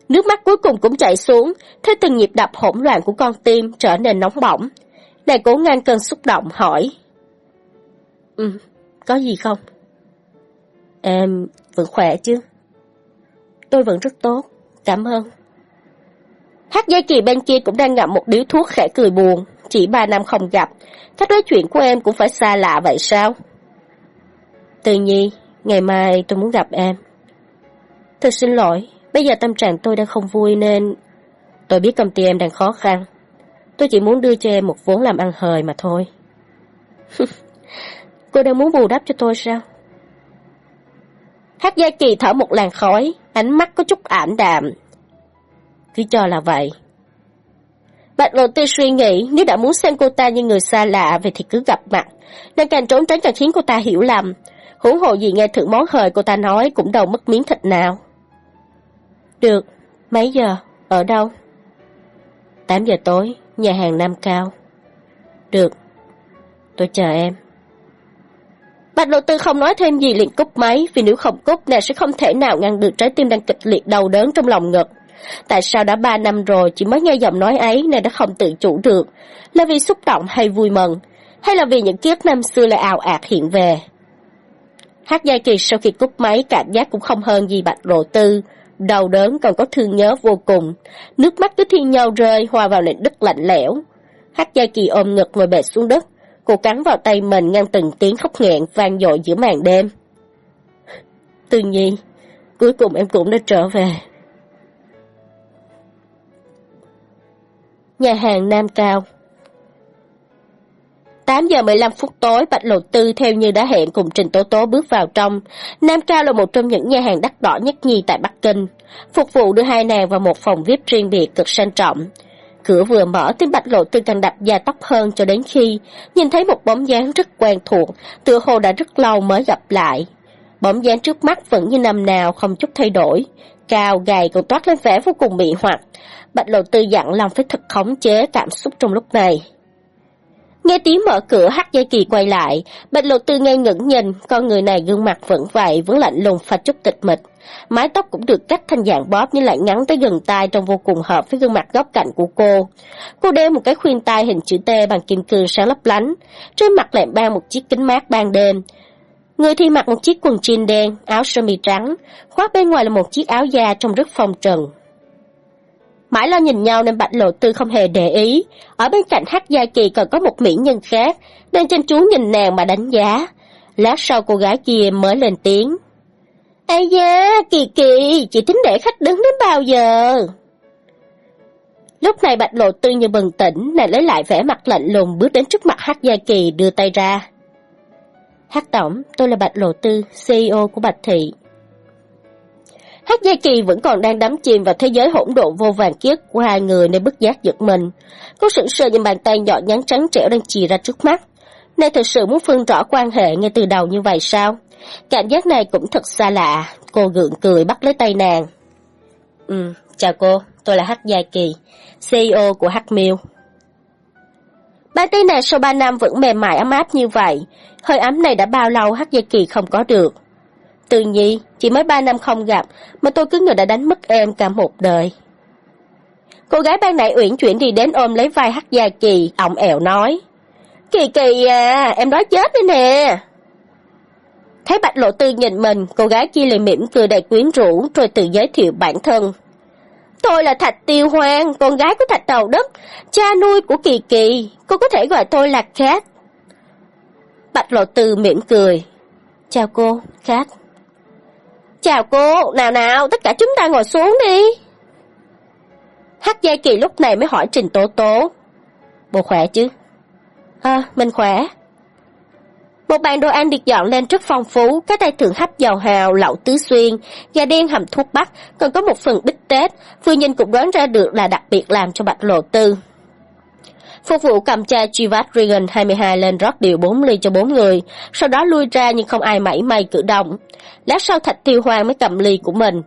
Nước mắt cuối cùng cũng chảy xuống, thấy từng nhịp đập hỗn loạn của con tim trở nên nóng bỏng. Nàng cố ngăn cơn xúc động hỏi. Ừ, có gì không? Em vẫn khỏe chứ? Tôi vẫn rất tốt, cảm ơn. Hát Gia Kỳ bên kia cũng đang ngậm một điếu thuốc khẽ cười buồn, chỉ ba năm không gặp, cách nói chuyện của em cũng phải xa lạ vậy sao? Từ nhi, ngày mai tôi muốn gặp em. Thật xin lỗi, bây giờ tâm trạng tôi đang không vui nên... Tôi biết công ty em đang khó khăn. Tôi chỉ muốn đưa cho em một vốn làm ăn hời mà thôi. Cô đang muốn bù đắp cho tôi sao? Hát Gia Kỳ thở một làn khói, ánh mắt có chút ảm đạm. Cứ cho là vậy. Bạch Lộ Tư suy nghĩ nếu đã muốn xem cô ta như người xa lạ vậy thì cứ gặp mặt. Nên càng trốn tránh càng khiến cô ta hiểu lầm. Huống hồ gì nghe thử món hời cô ta nói cũng đâu mất miếng thịt nào. Được, mấy giờ, ở đâu? 8 giờ tối, nhà hàng Nam Cao. Được, tôi chờ em. Bạch Lộ Tư không nói thêm gì liền cúp máy, vì nếu không cúp nàng sẽ không thể nào ngăn được trái tim đang kịch liệt đau đớn trong lòng ngực. Tại sao đã ba năm rồi chỉ mới nghe giọng nói ấy nàng đã không tự chủ được? Là vì xúc động hay vui mừng? Hay là vì những ký ức năm xưa lại ảo ạt hiện về? Hát Giai Kỳ sau khi cúp máy cảm giác cũng không hơn gì Bạch Lộ Tư. Đau đớn còn có thương nhớ vô cùng. Nước mắt cứ thi nhau rơi hòa vào nền đất lạnh lẽo. Hát Giai Kỳ ôm ngực ngồi bệt xuống đất. Cô cắn vào tay mình ngăn từng tiếng khóc nghẹn vang dội giữa màn đêm. Tư nhi, cuối cùng em cũng đã trở về. Nhà hàng Nam Cao 8 giờ 15 phút tối, Bạch Lộ Tư theo như đã hẹn cùng Trình Tố Tố bước vào trong. Nam Cao là một trong những nhà hàng đắt đỏ nhất nhì tại Bắc Kinh. Phục vụ đưa hai nàng vào một phòng VIP riêng biệt cực sang trọng. Cửa vừa mở, tiếng Bạch Lộ Tư càng đập da tóc hơn cho đến khi nhìn thấy một bóng dáng rất quen thuộc, tựa hồ đã rất lâu mới gặp lại. Bóng dáng trước mắt vẫn như năm nào không chút thay đổi. Cao, gầy còn toát lên vẻ vô cùng mị hoặc. Bạch Lộ Tư dặn lòng phải thật khống chế cảm xúc trong lúc này. Nghe tiếng mở cửa hắc dây kỳ quay lại, bạch lộ tư ngay ngẩn nhìn, con người này gương mặt vẫn vậy, vẫn lạnh lùng và chút tịch mịch. Mái tóc cũng được cắt thành dạng bóp nhưng lại ngắn tới gần tai trông vô cùng hợp với gương mặt góc cạnh của cô. Cô đeo một cái khuyên tai hình chữ T bằng kim cương sáng lấp lánh, trên mặt lại bao một chiếc kính mát ban đêm. Người thì mặc một chiếc quần jean đen, áo sơ mi trắng, khoác bên ngoài là một chiếc áo da trông rất phong trần. Mãi lo nhìn nhau nên Bạch Lộ Tư không hề để ý. Ở bên cạnh Hắc Gia Kỳ còn có một mỹ nhân khác, nên chăm chú nhìn nàng mà đánh giá. Lát sau cô gái kia mới lên tiếng. Ây da, Kỳ Kỳ, chị tính để khách đứng đến bao giờ? Lúc này Bạch Lộ Tư như bừng tỉnh, nàng lấy lại vẻ mặt lạnh lùng bước đến trước mặt Hắc Gia Kỳ đưa tay ra. Hắc Tổng, tôi là Bạch Lộ Tư, CEO của Bạch Thị. Hát Gia Kỳ vẫn còn đang đắm chìm vào thế giới hỗn độn vô vàng kiết của hai người nên bất giác giật mình. Cô sững sờ nhìn bàn tay nhỏ nhắn trắng trẻo đang chì ra trước mắt. Này thực sự muốn phân rõ quan hệ ngay từ đầu như vậy sao? Cảm giác này cũng thật xa lạ. Cô gượng cười bắt lấy tay nàng. Ừ, chào cô, tôi là Hắc Gia Kỳ, CEO của Hắc Miêu. Bàn tay này sau ba năm vẫn mềm mại ấm áp như vậy. Hơi ấm này đã bao lâu Hắc Gia Kỳ không có được. Từ nhi, chỉ mới ba năm không gặp, mà tôi cứ ngờ đã đánh mất em cả một đời. Cô gái ban nãy uyển chuyển đi đến ôm lấy vai hắc gia kỳ, ọng ẹo nói. Kỳ kỳ à, em đói chết đi nè. Thấy bạch lộ tư nhìn mình, cô gái kia liền mỉm cười đầy quyến rũ, rồi tự giới thiệu bản thân. Tôi là Thạch Tiêu Hoang, con gái của Thạch Đầu Đất, cha nuôi của Kỳ Kỳ, cô có thể gọi tôi là Khát. Bạch Lộ Tư mỉm cười. Chào cô, Khát. Chào cô, nào nào, tất cả chúng ta ngồi xuống đi. Hắc Gia Kỳ lúc này mới hỏi Trình Tố Tố. Bộ khỏe chứ? À, mình khỏe. Một bàn đồ ăn được dọn lên rất phong phú, cái tay thượng hấp dầu hào, lẩu tứ xuyên, gà đen hầm thuốc bắc, còn có một phần bít tết, vừa nhìn cũng đoán ra được là đặc biệt làm cho bạch lộ tư. Phục vụ cầm cha Chivat Regan 22 lên rót điều 4 ly cho bốn người, sau đó lui ra nhưng không ai mảy may cử động. Lát sau Thạch Tiêu Hoàng mới cầm ly của mình.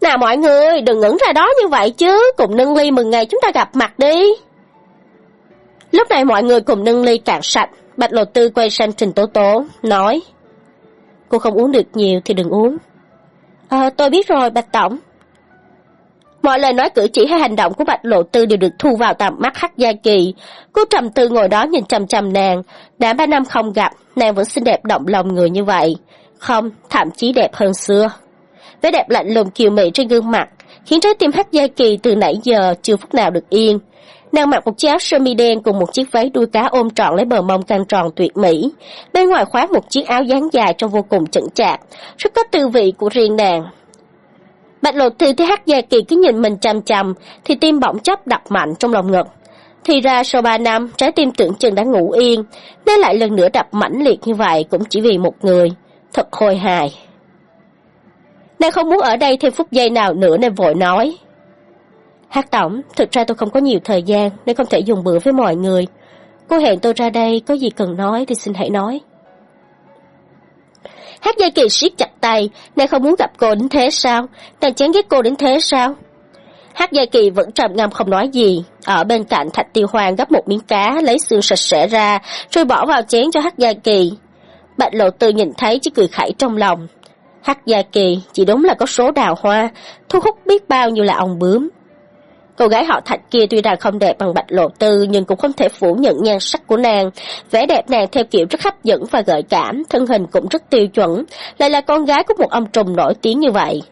Nào mọi người, đừng ngẩn ra đó như vậy chứ, cùng nâng ly mừng ngày chúng ta gặp mặt đi. Lúc này mọi người cùng nâng ly cạn sạch, Bạch Lộ Tư quay sang Trình Tố Tố, nói Cô không uống được nhiều thì đừng uống. Ờ, tôi biết rồi, Bạch Tổng. Mọi lời nói cử chỉ hay hành động của Bạch Lộ Tư đều được thu vào tầm mắt Hắc Gia Kỳ. Cô trầm tư ngồi đó nhìn chằm chằm nàng. Đã ba năm không gặp, nàng vẫn xinh đẹp động lòng người như vậy. Không, thậm chí đẹp hơn xưa. Vẻ đẹp lạnh lùng kiều mị trên gương mặt, khiến trái tim Hắc Gia Kỳ từ nãy giờ chưa phút nào được yên. Nàng mặc một chiếc áo sơ mi đen cùng một chiếc váy đuôi cá ôm trọn lấy bờ mông căng tròn tuyệt mỹ. Bên ngoài khoác một chiếc áo dáng dài trông vô cùng chững chạc, rất có tư vị của riêng nàng. Bạch lộ thư thấy Hắc Gia Kỳ cứ nhìn mình chằm chằm, thì tim bỗng chốc đập mạnh trong lòng ngực. Thì ra sau ba năm, trái tim tưởng chừng đã ngủ yên, nên lại lần nữa đập mãnh liệt như vậy cũng chỉ vì một người. Thật khôi hài. Nàng không muốn ở đây thêm phút giây nào nữa nên vội nói. Hát tổng, thực ra tôi không có nhiều thời gian nên không thể dùng bữa với mọi người. Cô hẹn tôi ra đây, có gì cần nói thì xin hãy nói. Hát Gia Kỳ siết chặt tay, nàng không muốn gặp cô đến thế sao? Nàng chán ghét cô đến thế sao? Hát Gia Kỳ vẫn trầm ngâm không nói gì. Ở bên cạnh Thạch Tiêu Hoàng gấp một miếng cá, lấy xương sạch sẽ ra, rồi bỏ vào chén cho Hát Gia Kỳ. Bạch Lộ Tư nhìn thấy chỉ cười khẩy trong lòng. Hát Gia Kỳ chỉ đúng là có số đào hoa, thu hút biết bao nhiêu là ông bướm. Cô gái họ Thạch kia tuy rằng không đẹp bằng Bạch Lộ Tư nhưng cũng không thể phủ nhận nhan sắc của nàng. Vẻ đẹp nàng theo kiểu rất hấp dẫn và gợi cảm, thân hình cũng rất tiêu chuẩn, lại là con gái của một ông trùm nổi tiếng như vậy.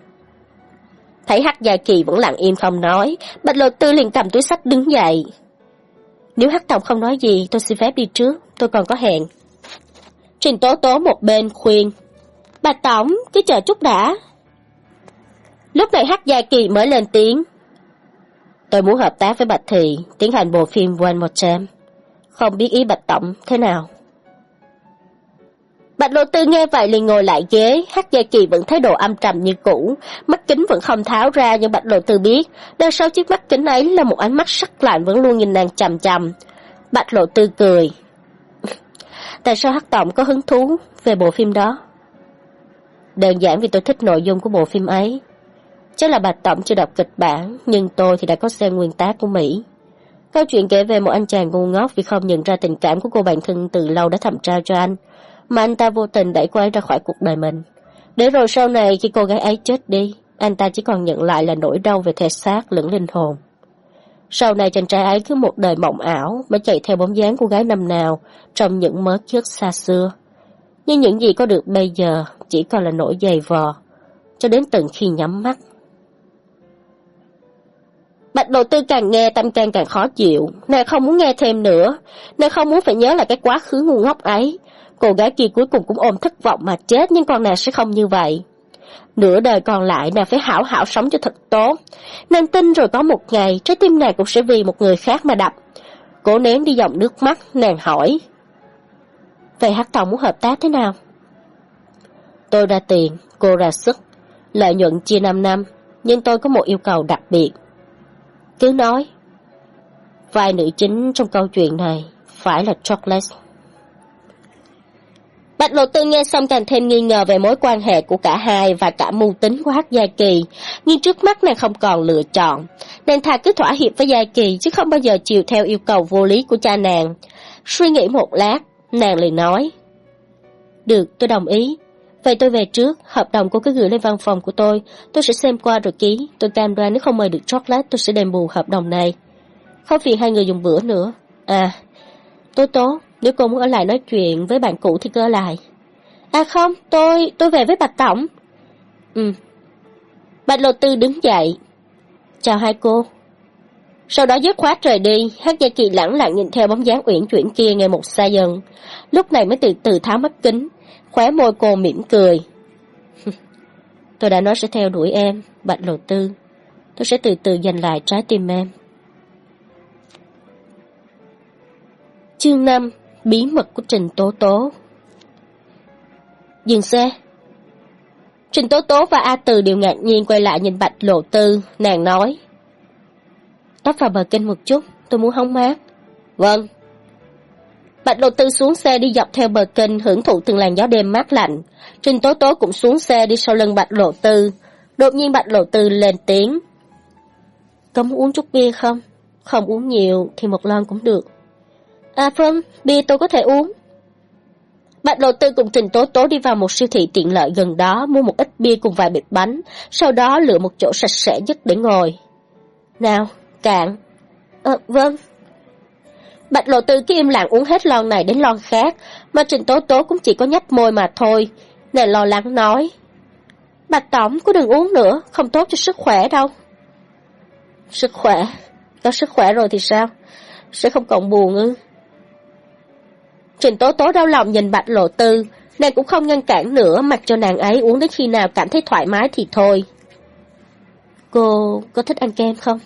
Thấy Hắc Gia Kỳ vẫn lặng im không nói, Bạch Lộ Tư liền cầm túi sách đứng dậy. Nếu Hắc Tổng không nói gì, tôi xin phép đi trước, tôi còn có hẹn. Trình Tố Tố một bên khuyên, Bạch Tổng, cứ chờ chút đã. Lúc này Hắc Gia Kỳ mới lên tiếng. Tôi muốn hợp tác với Bạch Thị, tiến hành bộ phim One More Time. Không biết ý Bạch Tổng thế nào. Bạch Lộ Tư nghe vậy liền ngồi lại ghế, Hắc Gia Kỳ vẫn thái độ âm trầm như cũ, mắt kính vẫn không tháo ra nhưng Bạch Lộ Tư biết, đằng sau chiếc mắt kính ấy là một ánh mắt sắc lạnh vẫn luôn nhìn nàng chằm chằm. Bạch Lộ Tư cười. Tại sao Hắc Tổng có hứng thú về bộ phim đó? Đơn giản vì tôi thích nội dung của bộ phim ấy. Chắc là Bạch Tổng chưa đọc kịch bản, nhưng tôi thì đã có xem nguyên tác của Mỹ. Câu chuyện kể về một anh chàng ngu ngốc vì không nhận ra tình cảm của cô bạn thân từ lâu đã thầm trao cho anh, mà anh ta vô tình đẩy cô ấy ra khỏi cuộc đời mình. Để rồi sau này khi cô gái ấy chết đi, anh ta chỉ còn nhận lại là nỗi đau về thể xác lẫn linh hồn. Sau này chàng trai ấy cứ một đời mộng ảo mà chạy theo bóng dáng cô gái năm nào trong những mớ kiết xa xưa. Nhưng những gì có được bây giờ chỉ còn là nỗi dày vò, cho đến tận khi nhắm mắt. Bạch đầu tư càng nghe tâm càng càng khó chịu, nàng không muốn nghe thêm nữa, nàng không muốn phải nhớ lại cái quá khứ ngu ngốc ấy. Cô gái kia cuối cùng cũng ôm thất vọng mà chết nhưng con nàng sẽ không như vậy. Nửa đời còn lại nàng phải hảo hảo sống cho thật tốt. Nàng tin rồi có một ngày trái tim nàng cũng sẽ vì một người khác mà đập. Cố nén đi dòng nước mắt, nàng hỏi. Vậy hát tổng muốn hợp tác thế nào? Tôi ra tiền, cô ra sức, lợi nhuận chia 5 năm, nhưng tôi có một yêu cầu đặc biệt. Cứ nói, vai nữ chính trong câu chuyện này phải là Chocolate. Bạch Lộ Tư nghe xong càng thêm nghi ngờ về mối quan hệ của cả hai và cả mưu tính của Hắc Gia Kỳ, nhưng trước mắt nàng không còn lựa chọn. Nàng thà cứ thỏa hiệp với Gia Kỳ chứ không bao giờ chịu theo yêu cầu vô lý của cha nàng. Suy nghĩ một lát, nàng liền nói. Được, tôi đồng ý. Vậy tôi về trước, hợp đồng cô cứ gửi lên văn phòng của tôi, tôi sẽ xem qua rồi ký, tôi cam đoan nếu không mời được chocolate tôi sẽ đền bù hợp đồng này. Không phiền hai người dùng bữa nữa. À, Tố Tố, nếu cô muốn ở lại nói chuyện với bạn cũ thì cứ ở lại. À không, tôi, tôi về với Bạch Tổng. Ừ. Bạch Lộ Tư đứng dậy. Chào hai cô. Sau đó dứt khoát rời đi, hát gia kỳ lẳng lặng nhìn theo bóng dáng uyển chuyển kia ngày một xa dần. Lúc này mới từ từ tháo mắt kính, khóe môi cô mỉm cười. tôi đã nói sẽ theo đuổi em, Bạch Lộ Tư. Tôi sẽ từ từ giành lại trái tim em. Chương 5 Bí mật của Trình Tố Tố Dừng xe Trình Tố Tố và A Từ đều ngạc nhiên quay lại nhìn Bạch Lộ Tư, nàng nói. Tóc vào bờ kênh một chút, tôi muốn hóng mát. Vâng. Bạch Lộ Tư xuống xe đi dọc theo bờ kênh hưởng thụ từng làn gió đêm mát lạnh. Trình Tố Tố cũng xuống xe đi sau lưng Bạch Lộ Tư. Đột nhiên Bạch Lộ Tư lên tiếng. Có muốn uống chút bia không? Không uống nhiều thì một lon cũng được. À vâng, bia tôi có thể uống. Bạch Lộ Tư cùng Trình Tố Tố đi vào một siêu thị tiện lợi gần đó mua một ít bia cùng vài bịch bánh, sau đó lựa một chỗ sạch sẽ nhất để ngồi. Nào, cạn. Ờ, vâng. Bạch Lộ Tư cứ im lặng uống hết lon này đến lon khác, mà Trình Tố Tố cũng chỉ có nhấp môi mà thôi. Nàng lo lắng nói. Bạch Tổng, cứ đừng uống nữa, không tốt cho sức khỏe đâu. Sức khỏe? Có sức khỏe rồi thì sao? Sẽ không còn buồn ư? Trình Tố Tố đau lòng nhìn Bạch Lộ Tư, nàng cũng không ngăn cản nữa, mặc cho nàng ấy uống đến khi nào cảm thấy thoải mái thì thôi. Cô có thích ăn kem không?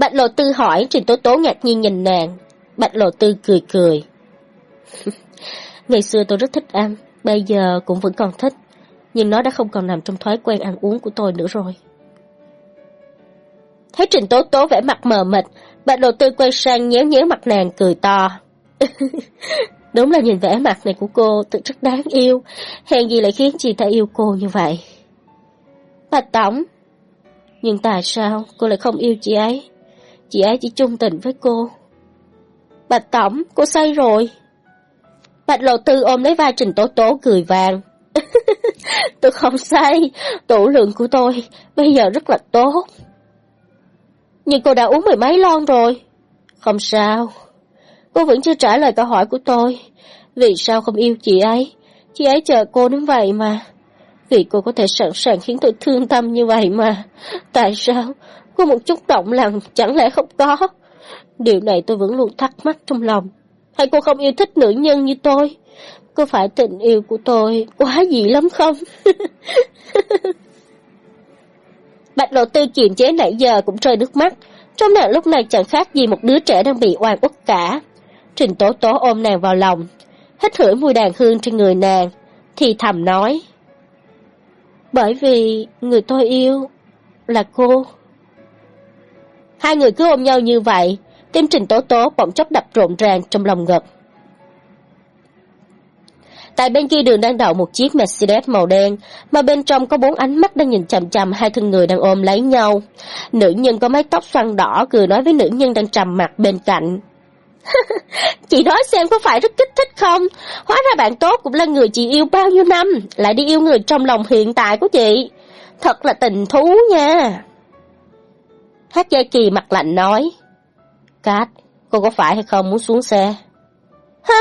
Bạch Lộ Tư hỏi, Trình Tố Tố ngạc nhiên nhìn nàng. Bạch Lộ Tư cười cười. Ngày xưa tôi rất thích ăn, bây giờ cũng vẫn còn thích, nhưng nó đã không còn nằm trong thói quen ăn uống của tôi nữa rồi. Thấy Trình Tố Tố vẻ mặt mờ mịt, Bạch Lộ Tư quay sang nhéo nhéo mặt nàng cười to. Đúng là nhìn vẻ mặt này của cô tự rất đáng yêu, hèn gì lại khiến chị ta yêu cô như vậy. Bạch Tổng, nhưng tại sao cô lại không yêu chị ấy? Chị ấy chỉ trung tình với cô. Bạch Tổng, cô say rồi. Bạch Lộ Tư ôm lấy vai Trình Tố Tố cười vàng. tôi không say, tủ lượng của tôi bây giờ rất là tốt. Nhưng cô đã uống mười mấy lon rồi. Không sao. Cô vẫn chưa trả lời câu hỏi của tôi. Vì sao không yêu chị ấy? Chị ấy chờ cô đến vậy mà. Vì cô có thể sẵn sàng khiến tôi thương tâm như vậy mà. Tại sao? Có một chút động lòng chẳng lẽ không có? Điều này tôi vẫn luôn thắc mắc trong lòng. Hay cô không yêu thích nữ nhân như tôi? Có phải tình yêu của tôi quá dị lắm không? Bạch lộ tư kiềm chế nãy giờ cũng rơi nước mắt. Trong nàng lúc này chẳng khác gì một đứa trẻ đang bị oan uất cả. Trình tố tố ôm nàng vào lòng, hít hửi mùi đàn hương trên người nàng, thì thầm nói. Bởi vì người tôi yêu là cô. Hai người cứ ôm nhau như vậy, tim trình tố tố bỗng chốc đập rộn ràng trong lòng ngực. Tại bên kia đường đang đậu một chiếc Mercedes màu đen, mà bên trong có bốn ánh mắt đang nhìn chằm chằm hai thân người đang ôm lấy nhau. Nữ nhân có mái tóc xoăn đỏ cười nói với nữ nhân đang trầm mặt bên cạnh. chị nói xem có phải rất kích thích không? Hóa ra bạn tốt cũng là người chị yêu bao nhiêu năm, lại đi yêu người trong lòng hiện tại của chị. Thật là tình thú nha. Hát Gia Kỳ mặt lạnh nói. Cát, cô có phải hay không muốn xuống xe? Hả,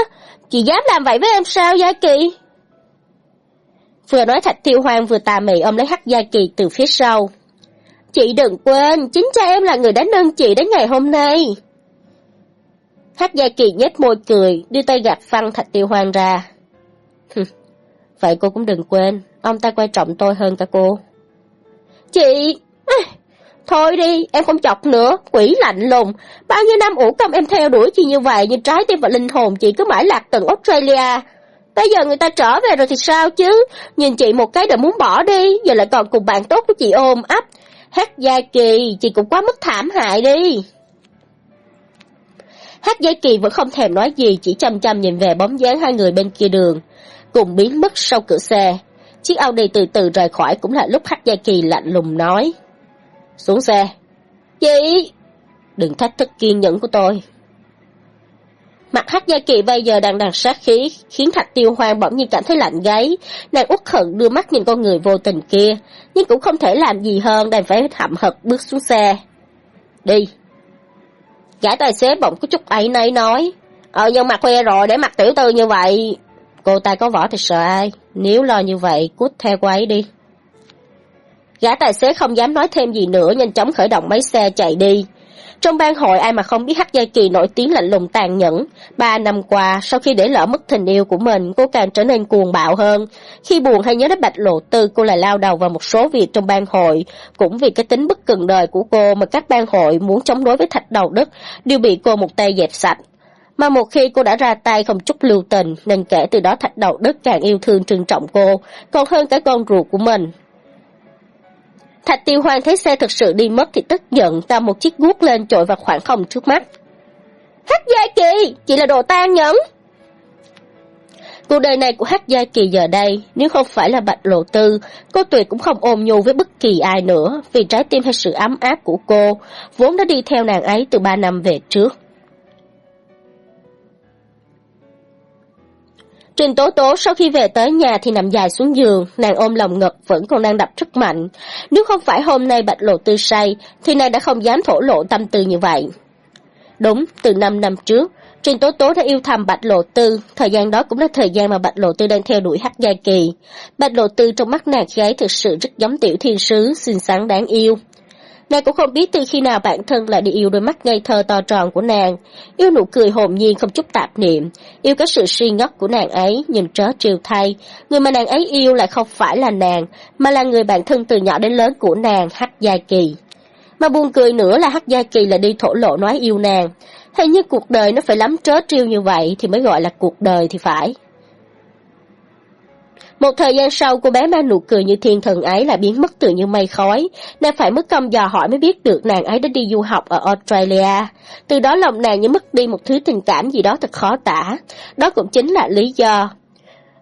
chị dám làm vậy với em sao Gia Kỳ? Vừa nói Thạch Tiêu Hoang vừa tà mị ôm lấy Hắc Gia Kỳ từ phía sau. Chị đừng quên, chính cha em là người đã nâng chị đến ngày hôm nay. Hắc Gia Kỳ nhếch môi cười, đưa tay gạt phăng Thạch Tiêu Hoang ra. Vậy cô cũng đừng quên, ông ta quan trọng tôi hơn cả cô. Chị... Thôi đi, em không chọc nữa, quỷ lạnh lùng. Bao nhiêu năm ủ công em theo đuổi chị như vậy, nhưng trái tim và linh hồn chị cứ mãi lạc từng Australia. Bây giờ người ta trở về rồi thì sao chứ? Nhìn chị một cái đã muốn bỏ đi, giờ lại còn cùng bạn tốt của chị ôm ấp. Hát Gia Kỳ, chị cũng quá mức thảm hại đi. Hát Gia Kỳ vẫn không thèm nói gì, chỉ chăm chăm nhìn về bóng dáng hai người bên kia đường, cùng biến mất sau cửa xe. Chiếc Audi từ từ rời khỏi cũng là lúc Hát Gia Kỳ lạnh lùng nói. Xuống xe. Chị! Đừng thách thức kiên nhẫn của tôi. Mặt hát gia kỳ bây giờ đang đằng sát khí, khiến thạch tiêu hoang bỗng nhiên cảm thấy lạnh gáy. Nàng uất hận đưa mắt nhìn con người vô tình kia, nhưng cũng không thể làm gì hơn đành phải hậm hực bước xuống xe. Đi. Gã tài xế bỗng có chút ấy nấy nói. Ờ nhưng mặt khoe rồi để mặt tiểu tư như vậy. Cô ta có võ thì sợ ai, nếu lo như vậy cút theo cô ấy đi. Gã tài xế không dám nói thêm gì nữa, nhanh chóng khởi động máy xe chạy đi. Trong ban hội ai mà không biết Hắc Giai Kỳ nổi tiếng lạnh lùng tàn nhẫn. Ba năm qua, sau khi để lỡ mất tình yêu của mình, cô càng trở nên cuồng bạo hơn. Khi buồn hay nhớ đến Bạch Lộ Tư, cô lại lao đầu vào một số việc trong ban hội. Cũng vì cái tính bất cần đời của cô mà các ban hội muốn chống đối với thạch đầu đất, đều bị cô một tay dẹp sạch. Mà một khi cô đã ra tay không chút lưu tình, nên kể từ đó thạch đầu đất càng yêu thương trân trọng cô, còn hơn cả con ruột của mình. Thạch tiêu hoang thấy xe thực sự đi mất thì tức giận, ta một chiếc guốc lên trội vào khoảng không trước mắt. Hắc Gia Kỳ, chị là đồ tan nhẫn. Cuộc đời này của Hắc Gia Kỳ giờ đây, nếu không phải là bạch lộ tư, cô tuyệt cũng không ôm nhu với bất kỳ ai nữa, vì trái tim hay sự ấm áp của cô, vốn đã đi theo nàng ấy từ ba năm về trước. Trình Tố Tố sau khi về tới nhà thì nằm dài xuống giường, nàng ôm lòng ngực vẫn còn đang đập rất mạnh. Nếu không phải hôm nay bạch lộ tư say, thì nàng đã không dám thổ lộ tâm tư như vậy. Đúng, từ năm năm trước, Trình Tố Tố đã yêu thầm Bạch Lộ Tư, thời gian đó cũng là thời gian mà Bạch Lộ Tư đang theo đuổi Hắc Gia Kỳ. Bạch Lộ Tư trong mắt nàng gái thực sự rất giống tiểu thiên sứ, xinh xắn đáng yêu. Nàng cũng không biết từ khi nào bản thân lại đi yêu đôi mắt ngây thơ to tròn của nàng, yêu nụ cười hồn nhiên không chút tạp niệm, yêu cái sự suy ngốc của nàng ấy, nhưng trớ trêu thay, người mà nàng ấy yêu lại không phải là nàng, mà là người bạn thân từ nhỏ đến lớn của nàng, Hắc Gia Kỳ. Mà buồn cười nữa là Hắc Gia Kỳ là đi thổ lộ nói yêu nàng, hay như cuộc đời nó phải lắm trớ trêu như vậy thì mới gọi là cuộc đời thì phải. Một thời gian sau, cô bé mang nụ cười như thiên thần ấy lại biến mất tự như mây khói. Nàng phải mất công dò hỏi mới biết được nàng ấy đã đi du học ở Australia. Từ đó lòng nàng như mất đi một thứ tình cảm gì đó thật khó tả. Đó cũng chính là lý do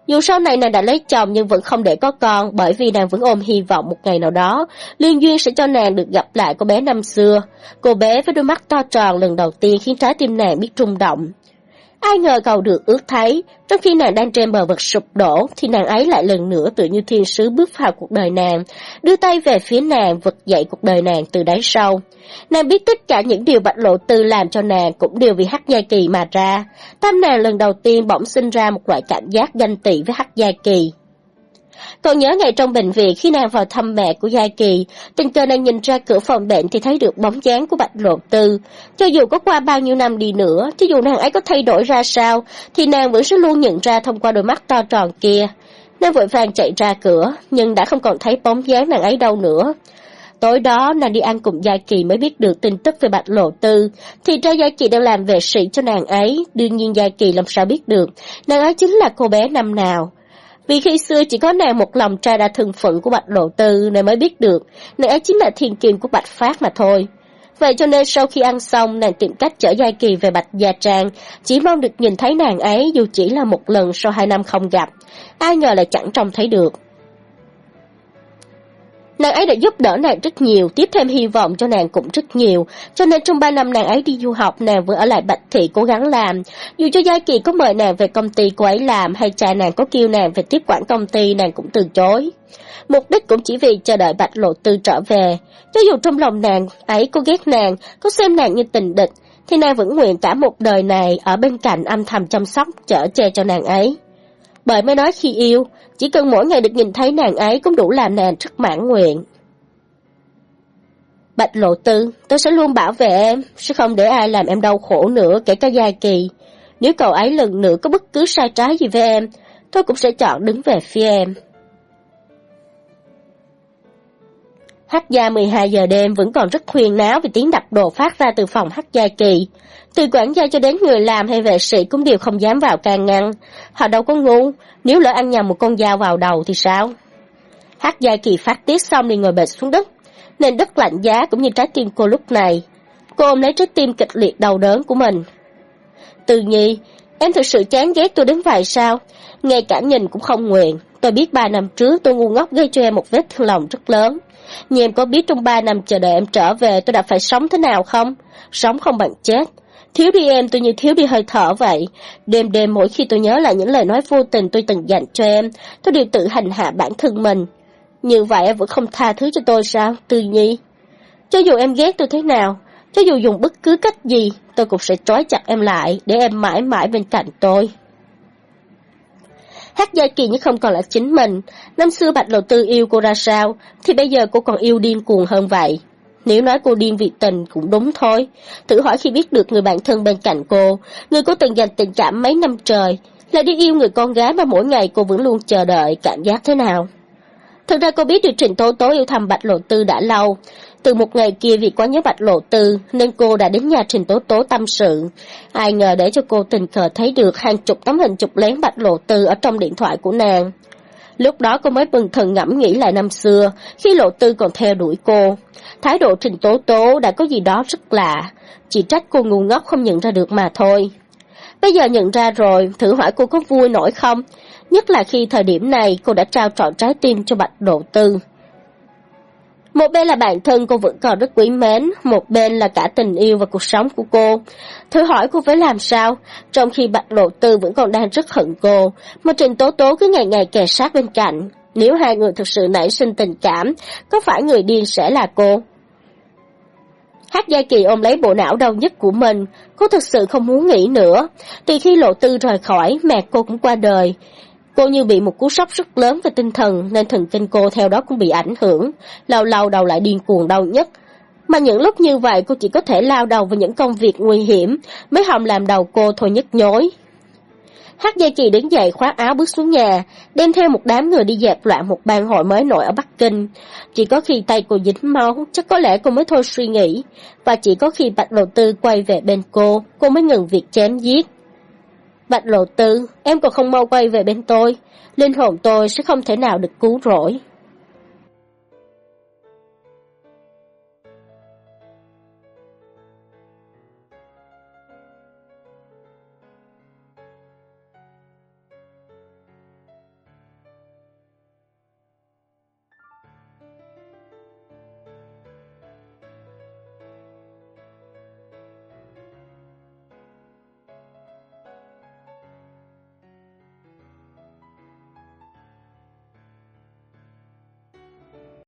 dù sau này nàng đã lấy chồng nhưng vẫn không để có con bởi vì nàng vẫn ôm hy vọng một ngày nào đó, liên duyên sẽ cho nàng được gặp lại cô bé năm xưa. Cô bé với đôi mắt to tròn lần đầu tiên khiến trái tim nàng biết rung động. Ai ngờ cầu được ước thấy, trong khi nàng đang trên bờ vực sụp đổ, thì nàng ấy lại lần nữa tự như thiên sứ bước vào cuộc đời nàng, đưa tay về phía nàng vực dậy cuộc đời nàng từ đáy sâu. Nàng biết tất cả những điều Bạch Lộ Tư làm cho nàng cũng đều vì Hắc Gia Kỳ mà ra. Tâm nàng lần đầu tiên bỗng sinh ra một loại cảm giác ganh tị với Hắc Gia Kỳ. Còn nhớ ngày trong bệnh viện khi nàng vào thăm mẹ của Gia Kỳ, tình cờ nàng nhìn ra cửa phòng bệnh thì thấy được bóng dáng của Bạch Lộ Tư. Cho dù có qua bao nhiêu năm đi nữa, cho dù nàng ấy có thay đổi ra sao, thì nàng vẫn sẽ luôn nhận ra thông qua đôi mắt to tròn kia. Nàng vội vàng chạy ra cửa, nhưng đã không còn thấy bóng dáng nàng ấy đâu nữa. Tối đó, nàng đi ăn cùng Gia Kỳ mới biết được tin tức về Bạch Lộ Tư. Thì ra Gia Kỳ đang làm vệ sĩ cho nàng ấy, đương nhiên Gia Kỳ làm sao biết được, nàng ấy chính là cô bé năm nào. Vì khi xưa chỉ có nàng một lòng trai đã thân phận của Bạch Lộ Tư nên mới biết được, nàng ấy chính là thiên kim của Bạch Phát mà thôi. Vậy cho nên sau khi ăn xong, nàng tìm cách chở Giai Kỳ về Bạch Gia Trang, chỉ mong được nhìn thấy nàng ấy dù chỉ là một lần sau hai năm không gặp. Ai ngờ lại chẳng trông thấy được. Nàng ấy đã giúp đỡ nàng rất nhiều, tiếp thêm hy vọng cho nàng cũng rất nhiều, cho nên trong ba năm nàng ấy đi du học, nàng vẫn ở lại Bạch Thị cố gắng làm. Dù cho Giai Kỳ có mời nàng về công ty cô ấy làm, hay cha nàng có kêu nàng về tiếp quản công ty, nàng cũng từ chối. Mục đích cũng chỉ vì chờ đợi Bạch Lộ Tư trở về. Cho dù trong lòng nàng ấy có ghét nàng, có xem nàng như tình địch, thì nàng vẫn nguyện cả một đời này ở bên cạnh âm thầm chăm sóc, chở che cho nàng ấy. Bởi mới nói khi yêu, chỉ cần mỗi ngày được nhìn thấy nàng ấy cũng đủ làm nàng rất mãn nguyện. Bạch lộ tư, tôi sẽ luôn bảo vệ em, sẽ không để ai làm em đau khổ nữa, kể cả Gia Kỳ. Nếu cậu ấy lần nữa có bất cứ sai trái gì với em, tôi cũng sẽ chọn đứng về phía em. Hắc gia 12 giờ đêm vẫn còn rất khuyên náo vì tiếng đập đồ phát ra từ phòng Hắc gia kỳ. Từ quản gia cho đến người làm hay vệ sĩ cũng đều không dám vào can ngăn. Họ đâu có ngu, nếu lỡ ăn nhầm một con dao vào đầu thì sao? Hắc gia kỳ phát tiết xong liền ngồi bệt xuống đất, nên đất lạnh giá cũng như trái tim cô lúc này. Cô ôm lấy trái tim kịch liệt đau đớn của mình. Từ nhi, em thực sự chán ghét tôi đến vậy sao? Ngay cả nhìn cũng không nguyện. Tôi biết ba năm trước tôi ngu ngốc gây cho em một vết thương lòng rất lớn. Nhưng em có biết trong ba năm chờ đợi em trở về tôi đã phải sống thế nào không? Sống không bằng chết. Thiếu đi em tôi như thiếu đi hơi thở vậy. Đêm đêm mỗi khi tôi nhớ lại những lời nói vô tình tôi từng dành cho em, tôi đều tự hành hạ bản thân mình. Như vậy em vẫn không tha thứ cho tôi sao, Tư Nhi? Cho dù em ghét tôi thế nào, cho dù dùng bất cứ cách gì, tôi cũng sẽ trói chặt em lại để em mãi mãi bên cạnh tôi. Hát Gia Kỳ như không còn là chính mình. Năm xưa Bạch Lộ Tư yêu cô ra sao, thì bây giờ cô còn yêu điên cuồng hơn vậy. Nếu nói cô điên vì tình cũng đúng thôi. Thử hỏi khi biết được người bạn thân bên cạnh cô, người cô từng dành tình cảm mấy năm trời, lại đi yêu người con gái mà mỗi ngày cô vẫn luôn chờ đợi cảm giác thế nào. Thực ra cô biết được Trịnh Tố Tố yêu thầm Bạch Lộ Tư đã lâu, từ một ngày kia vì quá nhớ Bạch Lộ Tư nên cô đã đến nhà Trình Tố Tố tâm sự. Ai ngờ để cho cô tình cờ thấy được hàng chục tấm hình chụp lén Bạch Lộ Tư ở trong điện thoại của nàng. Lúc đó cô mới bừng thần ngẫm nghĩ lại năm xưa, khi Lộ Tư còn theo đuổi cô. Thái độ Trình Tố Tố đã có gì đó rất lạ, chỉ trách cô ngu ngốc không nhận ra được mà thôi. Bây giờ nhận ra rồi, thử hỏi cô có vui nổi không? Nhất là khi thời điểm này cô đã trao trọn trái tim cho Bạch Lộ Tư. Một bên là bản thân cô vẫn còn rất quý mến, một bên là cả tình yêu và cuộc sống của cô. Thử hỏi cô phải làm sao, trong khi Bạch Lộ Tư vẫn còn đang rất hận cô, mà Trình Tố Tố cứ ngày ngày kề sát bên cạnh. Nếu hai người thực sự nảy sinh tình cảm, có phải người điên sẽ là cô? Hát Gia Kỳ ôm lấy bộ não đau nhất của mình, cô thực sự không muốn nghĩ nữa. Từ khi lộ tư rời khỏi, mẹ cô cũng qua đời. Cô như bị một cú sốc rất lớn về tinh thần nên thần kinh cô theo đó cũng bị ảnh hưởng, lâu lâu đầu lại điên cuồng đau nhất. Mà những lúc như vậy cô chỉ có thể lao đầu vào những công việc nguy hiểm, mới hòng làm đầu cô thôi nhức nhối. Hát Gia Kỳ đứng dậy khoác áo bước xuống nhà, đem theo một đám người đi dẹp loạn một bang hội mới nổi ở Bắc Kinh. Chỉ có khi tay cô dính máu, chắc có lẽ cô mới thôi suy nghĩ, và chỉ có khi Bạch đầu Tư quay về bên cô, cô mới ngừng việc chém giết. Bạch Lộ Tư, em còn không mau quay về bên tôi, linh hồn tôi sẽ không thể nào được cứu rỗi.